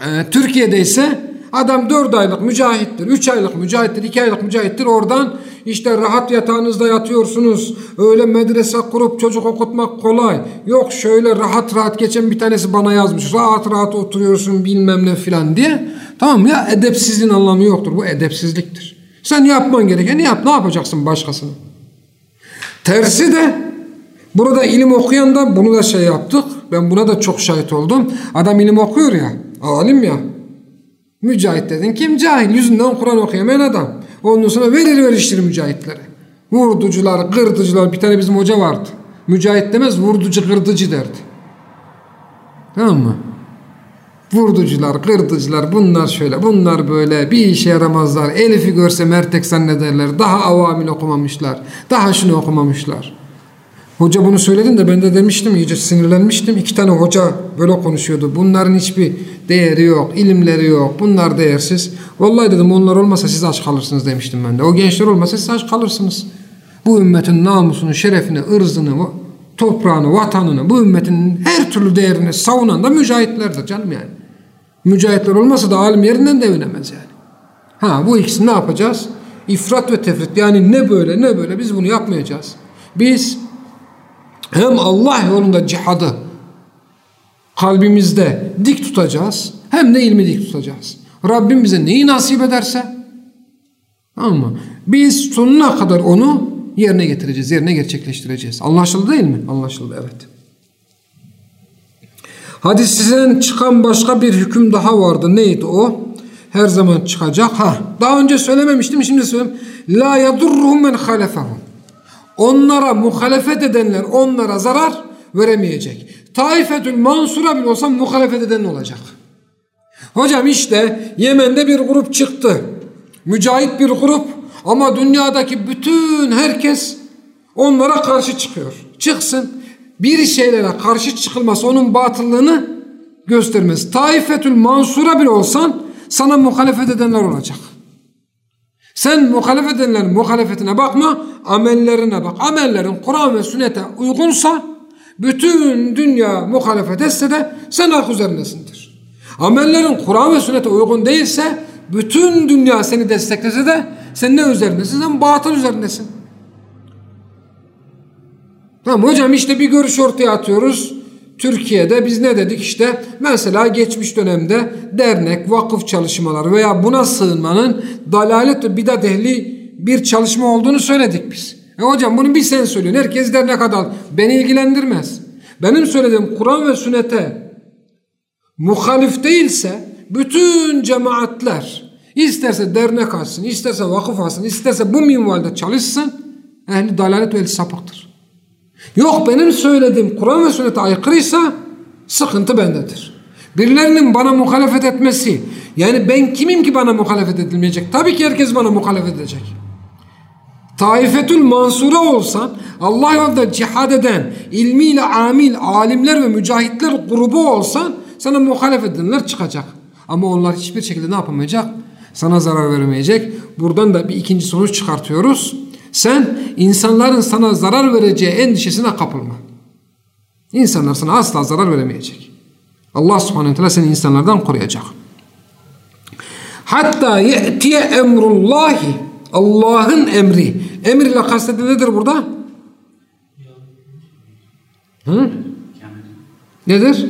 [SPEAKER 2] e, Türkiye'deyse adam 4 aylık mücahittir, 3 aylık mücahittir, 2 aylık mücahittir oradan işte rahat yatağınızda yatıyorsunuz. Öyle medrese kurup çocuk okutmak kolay. Yok şöyle rahat rahat geçen bir tanesi bana yazmış. Rahat rahat oturuyorsun bilmem ne filan diye. Tamam ya edepsizliğin anlamı yoktur. Bu edepsizliktir. Sen yapman gerekeni yap. Ne yapacaksın başkasını? Tersi de burada ilim okuyan da bunu da şey yaptık. Ben buna da çok şahit oldum. Adam ilim okuyor ya. Alim ya. Mücahit dedin kim? Cahil. Yüzünden Kur'an okuyamayan adam. Ondan sonra verir veriştir mücahitlere. Vurducular, gırdıcılar. Bir tane bizim hoca vardı. Mücahit demez vurducu, gırdıcı derdi. Tamam mı? Vurducular, gırdıcılar bunlar şöyle, bunlar böyle bir işe yaramazlar. Elif'i görse mertek zannederler. Daha avamil okumamışlar. Daha şunu okumamışlar. Hoca bunu söyledin de ben de demiştim iyice sinirlenmiştim. İki tane hoca böyle konuşuyordu. Bunların hiçbir değeri yok, ilimleri yok. Bunlar değersiz. Vallahi dedim onlar olmasa siz aç kalırsınız demiştim ben de. O gençler olmasa siz aç kalırsınız. Bu ümmetin namusunu, şerefini, ırzını, toprağını, vatanını, bu ümmetin her türlü değerini savunan da mücahitlerdir canım yani. Mücahitler olmasa da alim yerinden devinemez yani. Ha bu ikisini ne yapacağız? İfrat ve tefrit yani ne böyle ne böyle biz bunu yapmayacağız. Biz hem Allah yolunda cihadı kalbimizde dik tutacağız hem de ilmi dik tutacağız. Rabbim bize neyi nasip ederse ama biz sonuna kadar onu yerine getireceğiz, yerine gerçekleştireceğiz. Anlaşıldı değil mi? Anlaşıldı evet. Hadisten çıkan başka bir hüküm daha vardı. Neydi o? Her zaman çıkacak. Ha, daha önce söylememiştim, şimdi söyleyeyim. La yadurruhum men halefahum. Onlara muhalefet edenler onlara zarar veremeyecek. Taifetül Mansura bile olsa muhalefet eden olacak. Hocam işte Yemen'de bir grup çıktı. Mücahit bir grup ama dünyadaki bütün herkes onlara karşı çıkıyor. Çıksın. Bir şeylere karşı çıkılması onun batıllığını göstermez. Taifetül Mansura bile olsan sana muhalefet edenler olacak. Sen muhalefet edenlerin muhalefetine bakma, amellerine bak. Amellerin Kur'an ve sünnete uygunsa bütün dünya muhalefet etse de sen hak üzerindesindir. Amellerin Kur'an ve sünnete uygun değilse bütün dünya seni desteklese de sen ne üzerindesin? Sen batıl üzerindesin. Tamam hocam işte bir görüş ortaya atıyoruz. Türkiye'de biz ne dedik işte mesela geçmiş dönemde dernek, vakıf çalışmaları veya buna sığınmanın dalalet ve bidat ehli bir çalışma olduğunu söyledik biz. E hocam bunu bir sen söylüyorsun. Herkes dernek adam. Beni ilgilendirmez. Benim söylediğim Kur'an ve sünnete muhalif değilse bütün cemaatler İsterse dernek açsın, isterse vakıf açsın, isterse bu minvalde çalışsın, ehli dalalet ve ehli sapıktır. Yok benim söylediğim Kur'an ve sünnete aykırıysa sıkıntı bendedir. Birilerinin bana muhalefet etmesi, yani ben kimim ki bana muhalefet edilmeyecek? Tabii ki herkes bana muhalefet edecek. Taifetül Mansura olsan, Allah yolunda cihad eden, ilmiyle amil, alimler ve mücahitler grubu olsan, sana muhalefet edenler çıkacak. Ama onlar hiçbir şekilde ne yapamayacak? Sana zarar vermeyecek. Buradan da bir ikinci sonuç çıkartıyoruz. Sen insanların sana zarar vereceği endişesine kapılma. İnsanlar sana asla zarar veremeyecek. Allah subhanahu teala seni insanlardan koruyacak. Hatta ye'tiye emrullahi Allah'ın emri. Emir ile kastedilen nedir burada? Hı? Nedir?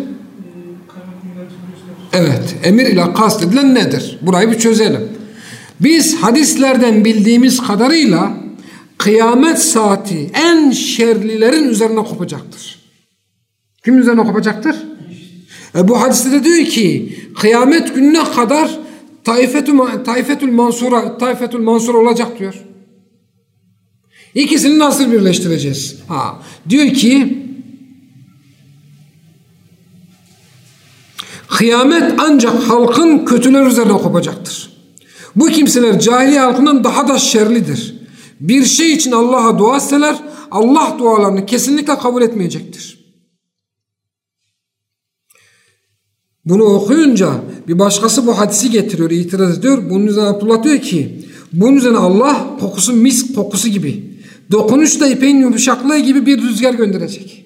[SPEAKER 2] Evet. Emir ile kastedilen nedir? Burayı bir çözelim. Biz hadislerden bildiğimiz kadarıyla kıyamet saati en şerlilerin üzerine kopacaktır. Kim üzerine kopacaktır? E bu hadiste de diyor ki kıyamet gününe kadar taifetül, taifetül mansura taifetül mansura olacak diyor. İkisini nasıl birleştireceğiz? Ha, diyor ki kıyamet ancak halkın kötüler üzerine kopacaktır. Bu kimseler cahiliye halkından daha da şerlidir. Bir şey için Allah'a dua etseler Allah dualarını kesinlikle kabul etmeyecektir. Bunu okuyunca bir başkası bu hadisi getiriyor, itiraz ediyor. Bunun üzerine Abdullah diyor ki bunun üzerine Allah kokusu mis kokusu gibi dokunuş da ipeğin yumuşaklığı gibi bir rüzgar gönderecek.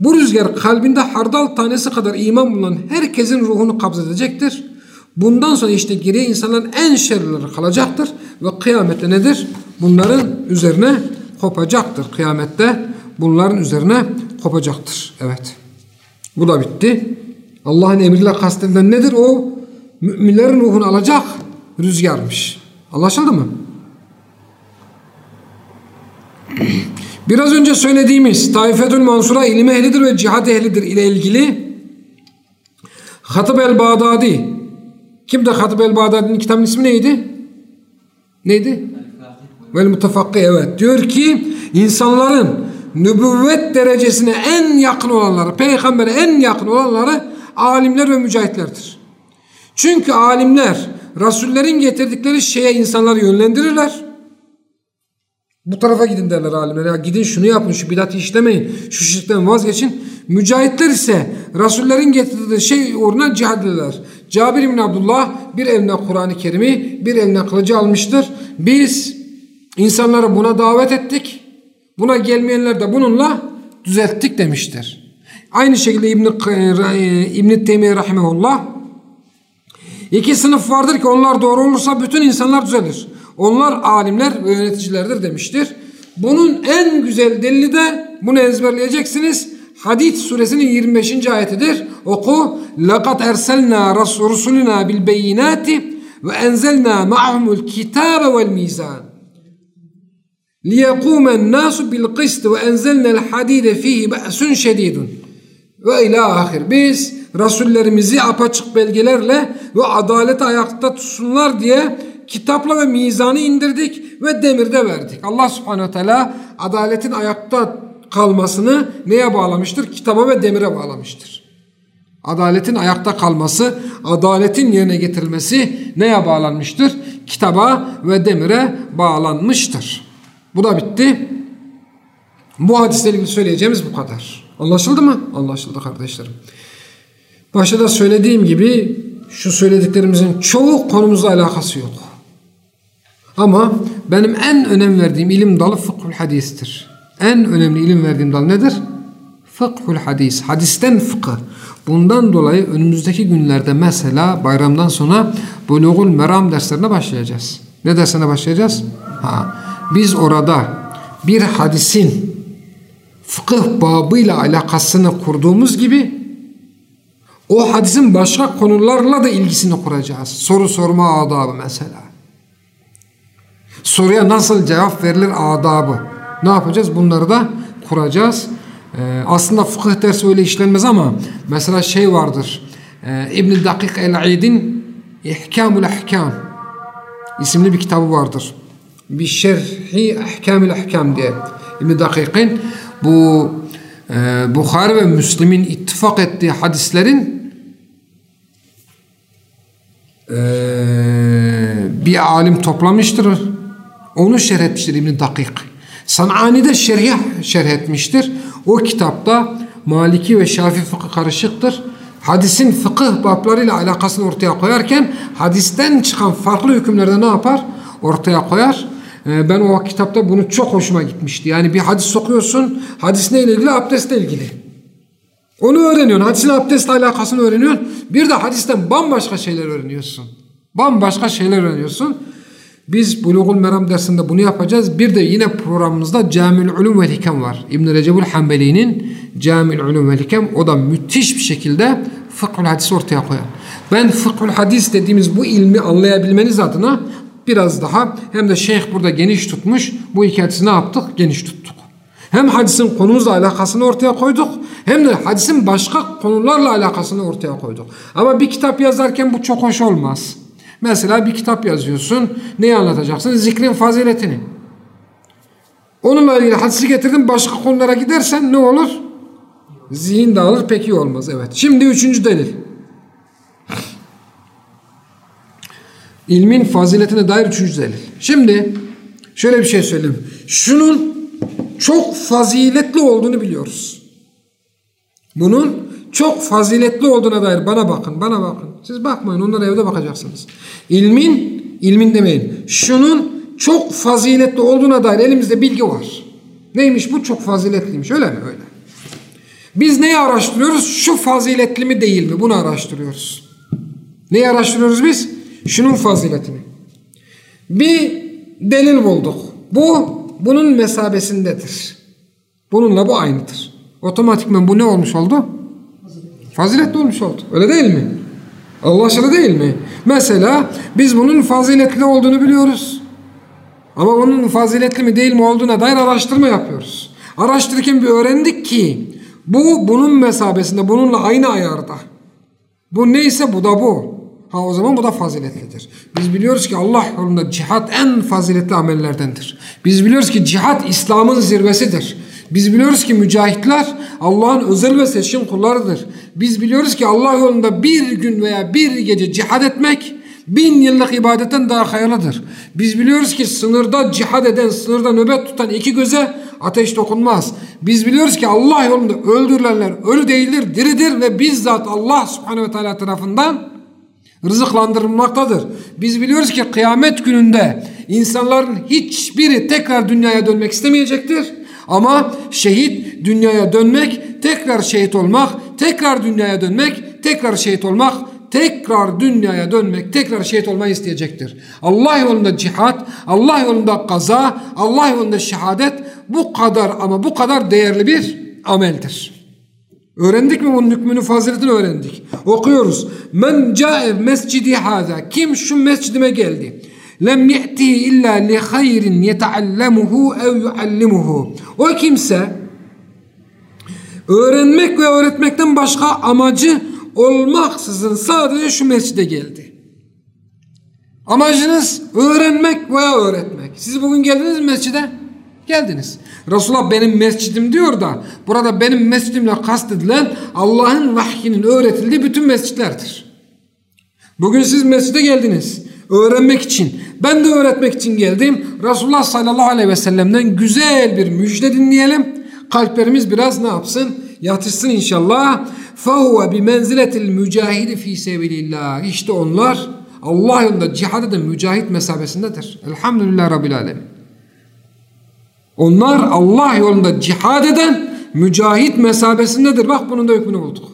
[SPEAKER 2] Bu rüzgar kalbinde hardal tanesi kadar iman bulunan herkesin ruhunu kabzedecektir. Bundan sonra işte geriye insanların en şerlileri kalacaktır. Ve kıyamette nedir? Bunların üzerine kopacaktır. Kıyamette bunların üzerine kopacaktır. Evet. Bu da bitti. Allah'ın emriyle kastedilen nedir? O müminlerin ruhunu alacak rüzgarmış. Anlaşıldı mı? Biraz önce söylediğimiz Taifetül Mansura ilim ehlidir ve cihad ehlidir ile ilgili Hatib el-Bağdadi kimdi Hatib el-Bağdadi'nin kitabının ismi neydi? Neydi? Vel mutafakki evet. Diyor ki insanların nübüvvet derecesine en yakın olanları, peygambere en yakın olanları alimler ve mücahitlerdir. Çünkü alimler Rasullerin getirdikleri şeye insanları yönlendirirler. Bu tarafa gidin derler alimler. Ya gidin şunu yapın, şu bidatı işlemeyin, şu şirkten vazgeçin. Mücahitler ise Rasullerin getirdiği şey uğruna cihad ederler. Cabir bin Abdullah bir eline Kur'an-ı Kerim'i, bir eline kılıcı almıştır. Biz insanları buna davet ettik. Buna gelmeyenler de bununla düzelttik demiştir. Aynı şekilde İbn İbn Teymiye rahimehullah iki sınıf vardır ki onlar doğru olursa bütün insanlar düzelir. Onlar alimler ve yöneticilerdir demiştir. Bunun en güzel delili de bunu ezberleyeceksiniz. Hadid suresinin 25. ayetidir. Oku. لَقَدْ اَرْسَلْنَا رَسُولُنَا بِالْبَيِّنَاتِ وَاَنْزَلْنَا مَعَهُمُ الْكِتَابَ وَالْمِيزَانِ لِيَقُومَ النَّاسُ بِالْقِسْطِ وَاَنْزَلْنَا الْحَدِيدَ ف۪يهِ بَأْسٌ شَد۪يدٌ Ve ila ahir. Biz Rasullerimizi apaçık belgelerle ve adaleti ayakta tutsunlar diye kitapla ve mizanı indirdik ve demirde verdik. Allah subhanehu teala adaletin ayakta kalmasını neye bağlamıştır? Kitaba ve demire bağlamıştır. Adaletin ayakta kalması, adaletin yerine getirilmesi neye bağlanmıştır? Kitaba ve demire bağlanmıştır. Bu da bitti. Bu hadisle ilgili söyleyeceğimiz bu kadar. Anlaşıldı mı? Anlaşıldı kardeşlerim. Başta söylediğim gibi şu söylediklerimizin çoğu konumuzla alakası yok. Ama benim en önem verdiğim ilim dalı fıkhul hadistir. En önemli ilim verdiğim dal nedir? Fıkhul hadis. Hadisten fıkıh. Bundan dolayı önümüzdeki günlerde mesela bayramdan sonra Bulugul Meram derslerine başlayacağız. Ne dersine başlayacağız? Ha, biz orada bir hadisin fıkıh babıyla alakasını kurduğumuz gibi o hadisin başka konularla da ilgisini kuracağız. Soru sorma adabı mesela. Soruya nasıl cevap verilir adabı. Ne yapacağız? Bunları da kuracağız. Ee, aslında fıkıh dersi öyle işlenmez ama mesela şey vardır. Ee, İbn-i Dakik el-Aid'in İhkamul Ahkam isimli bir kitabı vardır. Bir şerhi Ahkamul Ahkam diye. İbn Dakik'in bu e, Bukhari ve Müslim'in ittifak ettiği hadislerin e, bir alim toplamıştır. Onu şerh etmiştir İbn Dakik. Sanani de şerh, şerh etmiştir. O kitapta Maliki ve Şafi fıkıh karışıktır. Hadisin fıkıh bablarıyla alakasını ortaya koyarken hadisten çıkan farklı hükümlerde ne yapar? Ortaya koyar. Ee, ben o kitapta bunu çok hoşuma gitmişti. Yani bir hadis sokuyorsun, hadis neyle ilgili? Abdestle ilgili. Onu öğreniyorsun. Hadisin abdestle alakasını öğreniyorsun. Bir de hadisten bambaşka şeyler öğreniyorsun. Bambaşka şeyler öğreniyorsun. Biz Bulugul Meram dersinde bunu yapacağız. Bir de yine programımızda Camil Ulum ve Hikam var. İbn Recebul Hanbeli'nin Camil Ulum ve Hikam o da müthiş bir şekilde fıkhul hadis ortaya koyan. Ben fıkhul hadis dediğimiz bu ilmi anlayabilmeniz adına biraz daha hem de şeyh burada geniş tutmuş. Bu hadisi ne yaptık? Geniş tuttuk. Hem hadisin konumuzla alakasını ortaya koyduk hem de hadisin başka konularla alakasını ortaya koyduk. Ama bir kitap yazarken bu çok hoş olmaz. Mesela bir kitap yazıyorsun. Neyi anlatacaksın? Zikrin faziletini. Onunla ilgili hadisi getirdin başka konulara gidersen ne olur? Zihin dağılır pek iyi olmaz. Evet. Şimdi üçüncü delil. İlmin faziletine dair üçüncü delil. Şimdi şöyle bir şey söyleyeyim. Şunun çok faziletli olduğunu biliyoruz. Bunun çok faziletli olduğuna dair bana bakın, bana bakın. Siz bakmayın, onlara evde bakacaksınız. İlmin, ilmin demeyin. Şunun çok faziletli olduğuna dair elimizde bilgi var. Neymiş bu? Çok faziletliymiş. Öyle mi? Öyle. Biz neyi araştırıyoruz? Şu faziletli mi değil mi? Bunu araştırıyoruz. Neyi araştırıyoruz biz? Şunun faziletini. Bir delil bulduk. Bu bunun mesabesindedir. Bununla bu aynıdır. Otomatikman bu ne olmuş oldu? Faziletli olmuş oldu. Öyle değil mi? Allah aşkına değil mi? Mesela biz bunun faziletli olduğunu biliyoruz. Ama bunun faziletli mi değil mi olduğuna dair araştırma yapıyoruz. Araştırırken bir öğrendik ki bu bunun mesabesinde, bununla aynı ayarda. Bu neyse bu da bu. Ha o zaman bu da faziletlidir. Biz biliyoruz ki Allah yolunda cihat en faziletli amellerdendir. Biz biliyoruz ki cihat İslam'ın zirvesidir. Biz biliyoruz ki mücahitler Allah'ın özel ve seçkin kullarıdır. Biz biliyoruz ki Allah yolunda bir gün veya bir gece cihad etmek bin yıllık ibadetten daha hayırlıdır. Biz biliyoruz ki sınırda cihad eden, sınırda nöbet tutan iki göze ateş dokunmaz. Biz biliyoruz ki Allah yolunda öldürülenler ölü değildir, diridir ve bizzat Allah subhanehu ve teala tarafından rızıklandırılmaktadır. Biz biliyoruz ki kıyamet gününde insanların hiçbiri tekrar dünyaya dönmek istemeyecektir. Ama şehit dünyaya dönmek, tekrar şehit olmak, tekrar dünyaya dönmek, tekrar şehit olmak, tekrar dünyaya dönmek, tekrar şehit olmayı isteyecektir. Allah yolunda cihat, Allah yolunda kaza, Allah yolunda şehadet bu kadar ama bu kadar değerli bir ameldir. Öğrendik mi bunun hükmünü faziletini öğrendik. Okuyoruz. Men cae mescidi hâzâ. Kim şu mescidime geldi? Lem ye'tihi illa li hayrin yeteallemuhu ev yuallimuhu. O kimse öğrenmek ve öğretmekten başka amacı olmaksızın sadece şu mescide geldi. Amacınız öğrenmek veya öğretmek. Siz bugün geldiniz mi mescide? Geldiniz. Resulullah benim mescidim diyor da burada benim mescidimle kastedilen Allah'ın vahyinin öğretildiği bütün mescitlerdir. Bugün siz mescide geldiniz öğrenmek için. Ben de öğretmek için geldim. Resulullah sallallahu aleyhi ve sellem'den güzel bir müjde dinleyelim. Kalplerimiz biraz ne yapsın? Yatışsın inşallah. فَهُوَ بِمَنْزِلَةِ الْمُجَاهِدِ ف۪ي سَبِلِ İşte onlar Allah yolunda cihad eden mücahit mesabesindedir. Elhamdülillah Rabbil Alemin. Onlar Allah yolunda cihad eden mücahit mesabesindedir. Bak bunun da hükmünü bulduk.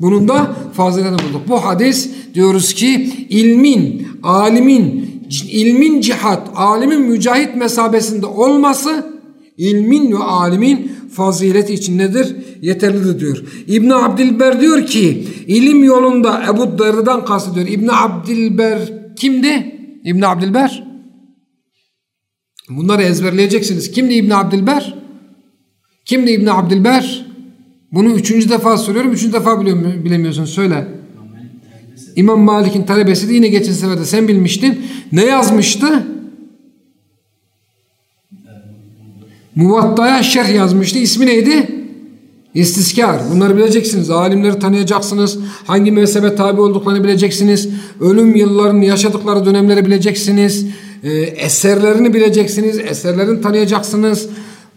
[SPEAKER 2] Bunun da faziletini bulduk. Bu hadis diyoruz ki ilmin, alimin, ilmin cihat, alimin mücahit mesabesinde olması ilmin ve alimin fazileti için nedir? Yeterlidir diyor. İbn Abdilber diyor ki ilim yolunda Ebu Darı'dan kastediyor. İbn Abdilber kimdi? İbn Abdilber Bunları ezberleyeceksiniz. Kimdi İbn Abdilber? Kimdi İbn Abdilber? Bunu üçüncü defa soruyorum. Üçüncü defa bilemiyorsun. Söyle. İmam Malik'in talebesi de yine geçen sefer de sen bilmiştin. Ne yazmıştı? Muvatta'ya şerh yazmıştı. İsmi neydi? İstiskar. Bunları bileceksiniz. Alimleri tanıyacaksınız. Hangi mezhebe tabi olduklarını bileceksiniz. Ölüm yıllarını yaşadıkları dönemleri bileceksiniz. Ee, eserlerini bileceksiniz. Eserlerini tanıyacaksınız.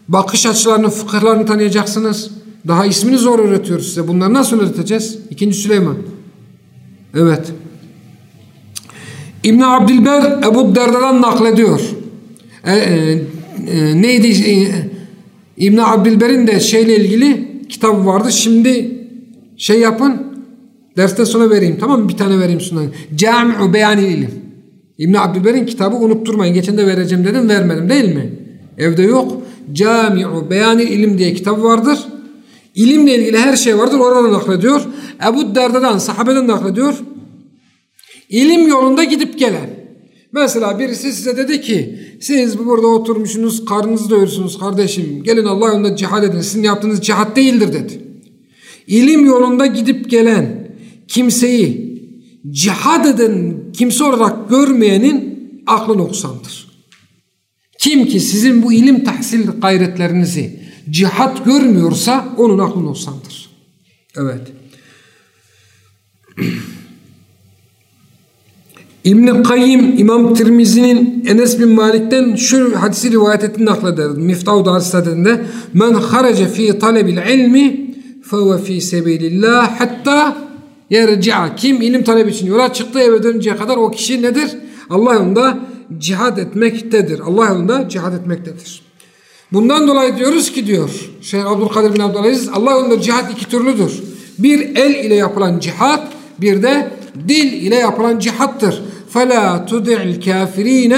[SPEAKER 2] Bakış açılarını, fıkıhlarını tanıyacaksınız. Daha ismini zor öğretiyoruz size. Bunları nasıl öğreteceğiz? İkinci Süleyman. Evet. İbn Abdilber Ebu Derda'dan naklediyor. E, e, e, neydi? E, İbn Abdilber'in de şeyle ilgili kitabı vardı. Şimdi şey yapın. Dersten sonra vereyim. Tamam mı? Bir tane vereyim sunan. Cami'u beyanil ilim. İbn Abdilber'in kitabı unutturmayın. Geçen de vereceğim dedim. Vermedim değil mi? Evde yok. Cami'u beyanil ilim diye kitabı vardır. İlimle ilgili her şey vardır. Oradan naklediyor. Ebu Derda'dan, sahabeden naklediyor. İlim yolunda gidip gelen. Mesela birisi size dedi ki siz burada oturmuşsunuz karnınızı doyursunuz kardeşim. Gelin Allah yolunda cihad edin. Sizin yaptığınız cihat değildir dedi. İlim yolunda gidip gelen kimseyi cihad eden kimse olarak görmeyenin aklı noksandır. Kim ki sizin bu ilim tahsil gayretlerinizi cihat görmüyorsa onun aklı noksandır. Evet. İbn Kayyim İmam Tirmizi'nin Enes bin Malik'ten şu hadisi rivayet ettiğini nakleder. Miftah-u Daristad'ında men harace fi talebil ilmi fehuve fi sebilillah hatta yerci'a. Kim ilim talebi için yola çıktı eve dönünceye kadar o kişi nedir? Allah yolunda cihad etmektedir. Allah yolunda cihad etmektedir. Bundan dolayı diyoruz ki diyor Şeyh Abdülkadir bin Abdülaziz Allah yolunda cihad iki türlüdür. Bir el ile yapılan cihat bir de dil ile yapılan cihattır. فَلَا تُدِعِ الْكَافِر۪ينَ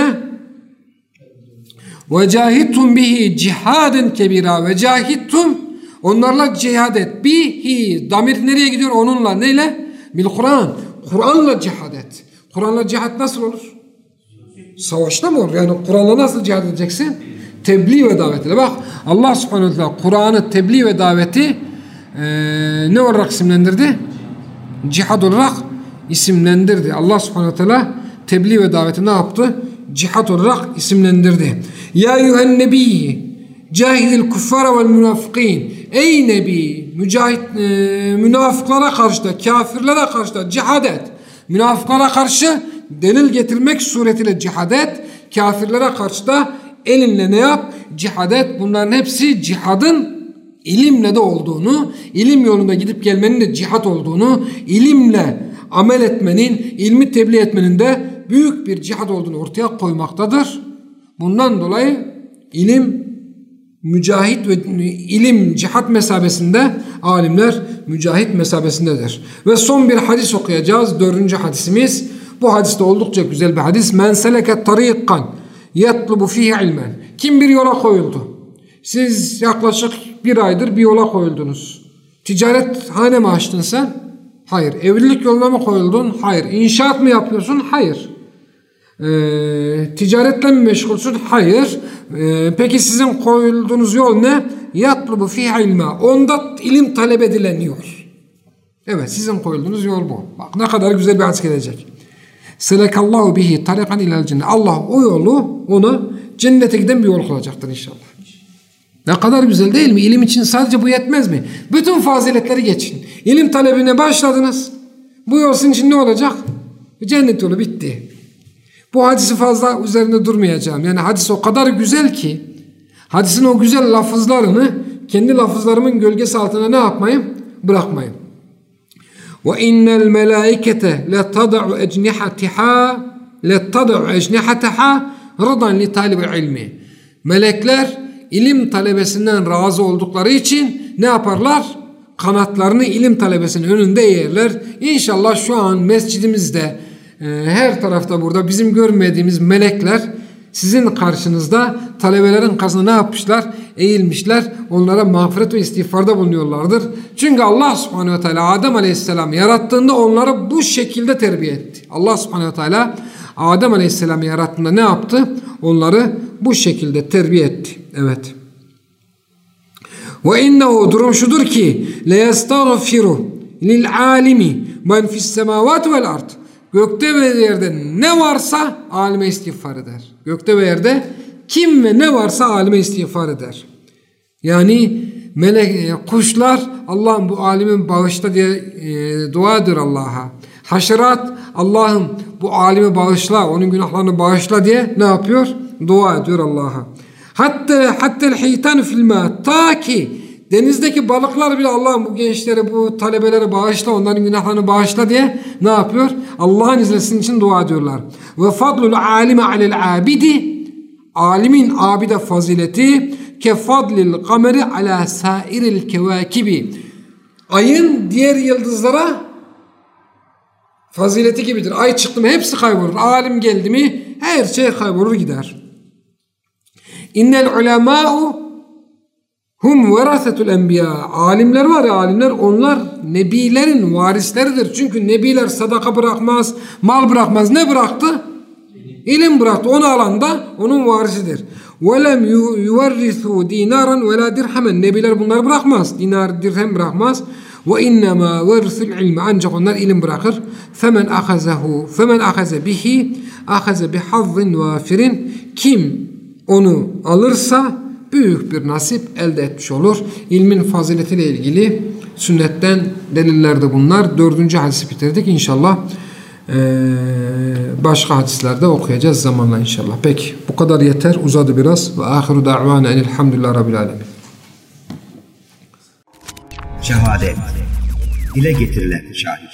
[SPEAKER 2] وَجَاهِدْتُمْ بِهِ cihaden kebira ve cahittum onlarla cihad et bihi damir nereye gidiyor onunla neyle bil Kur'an Kur'anla cihad et Kur'anla cihad nasıl olur savaşta mı olur yani Kur'anla nasıl cihad edeceksin Tebliğ ve davetiyle bak Allah subhanahu teala Kur'an'ı tebliğ ve daveti e, ne olarak isimlendirdi cihad olarak isimlendirdi Allah subhanahu teala tebliğ ve daveti ne yaptı? Cihat olarak isimlendirdi. Ya eyyühen nebiyyi cahidil kuffara vel münafıkîn Ey Nebi mücahit, e, münafıklara karşı da kafirlere karşı da cihad et. Münafıklara karşı delil getirmek suretiyle cihad et. Kafirlere karşı da elinle ne yap? Cihad et. Bunların hepsi cihadın ilimle de olduğunu, ilim yolunda gidip gelmenin de cihat olduğunu, ilimle amel etmenin, ilmi tebliğ etmenin de büyük bir cihad olduğunu ortaya koymaktadır. Bundan dolayı ilim mücahit ve ilim cihat mesabesinde alimler mücahit mesabesindedir. Ve son bir hadis okuyacağız. Dördüncü hadisimiz. Bu hadiste oldukça güzel bir hadis. Men seleke tarikan yatlubu fihi ilmen. Kim bir yola koyuldu? Siz yaklaşık bir aydır bir yola koyuldunuz. Ticaret hane mi açtın sen? Hayır. Evlilik yoluna mı koyuldun? Hayır. İnşaat mı yapıyorsun? Hayır. Ee, ticaretle mi meşgulsün? Hayır. Ee, peki sizin koyulduğunuz yol ne? Yatlubu fi ilma. Onda ilim talep edilen yol. Evet sizin koyulduğunuz yol bu. Bak ne kadar güzel bir hadis gelecek. Selekallahu bihi tarikan ilal cennet. Allah o yolu ona cennete giden bir yol kılacaktır inşallah. Ne kadar güzel değil mi? İlim için sadece bu yetmez mi? Bütün faziletleri geçin. İlim talebine başladınız. Bu yol sizin için ne olacak? Cennet yolu bitti. Bu hadisi fazla üzerinde durmayacağım. Yani hadis o kadar güzel ki hadisin o güzel lafızlarını kendi lafızlarımın gölgesi altına ne yapmayın? Bırakmayın. Ve innel melaikete letada'u ecnihatiha letada'u ecnihataha rıdan li talibi ilmi. Melekler ilim talebesinden razı oldukları için ne yaparlar? Kanatlarını ilim talebesinin önünde eğerler. İnşallah şu an mescidimizde ee, her tarafta burada bizim görmediğimiz melekler sizin karşınızda talebelerin karşısında ne yapmışlar? Eğilmişler. Onlara mağfiret ve istiğfarda bulunuyorlardır. Çünkü Allah subhanehu ve teala Adem aleyhisselam yarattığında onları bu şekilde terbiye etti. Allah subhanehu ve teala Adem aleyhisselamı yarattığında ne yaptı? Onları bu şekilde terbiye etti. Evet. Ve innehu durum şudur ki le yestağfiru lil alimi men fis vel ard. Gökte ve yerde ne varsa alime istiğfar eder. Gökte ve yerde kim ve ne varsa alime istiğfar eder. Yani melek e, kuşlar Allah'ım bu alimin bağışla diye e, dua ediyor Allah'a. Haşerat Allah'ım bu alimi bağışla, onun günahlarını bağışla diye ne yapıyor? Dua ediyor Allah'a. Hatta hatta hitan fil ma ta ki denizdeki balıklar bile Allah'ım bu gençleri, bu talebeleri bağışla, onların günahlarını bağışla diye ne yapıyor? Allah'ın izlesin için dua ediyorlar. Ve fadlul alime alel abidi alimin abide fazileti ke fadlil kameri ala sairil kevakibi ayın diğer yıldızlara fazileti gibidir. Ay çıktı mı hepsi kaybolur. Alim geldi mi her şey kaybolur gider. İnnel ulemâ'u hum verasetul enbiya. Alimler var ya alimler onlar nebilerin varisleridir. Çünkü nebiler sadaka bırakmaz, mal bırakmaz. Ne bıraktı? İlim bıraktı. Onu alan da onun varisidir. وَلَمْ يُوَرِّثُوا دِينَارًا وَلَا دِرْحَمًا Nebiler bunları bırakmaz. Dinar, dirhem bırakmaz. وَاِنَّمَا وَرْثُ الْعِلْمِ Ancak onlar ilim bırakır. فَمَنْ أَخَزَهُ فَمَنْ أَخَزَ بِهِ أَخَزَ بِحَظٍ وَافِرٍ Kim onu alırsa büyük bir nasip elde etmiş olur. İlmin faziletiyle ilgili sünnetten deliller de bunlar. Dördüncü hadisi bitirdik. İnşallah başka hadislerde okuyacağız zamanla inşallah. Peki bu kadar yeter. Uzadı biraz. Ve ahiru da'vana enilhamdülillah rabbil alemin.
[SPEAKER 4] Şehadet. Dile getirilen şahit.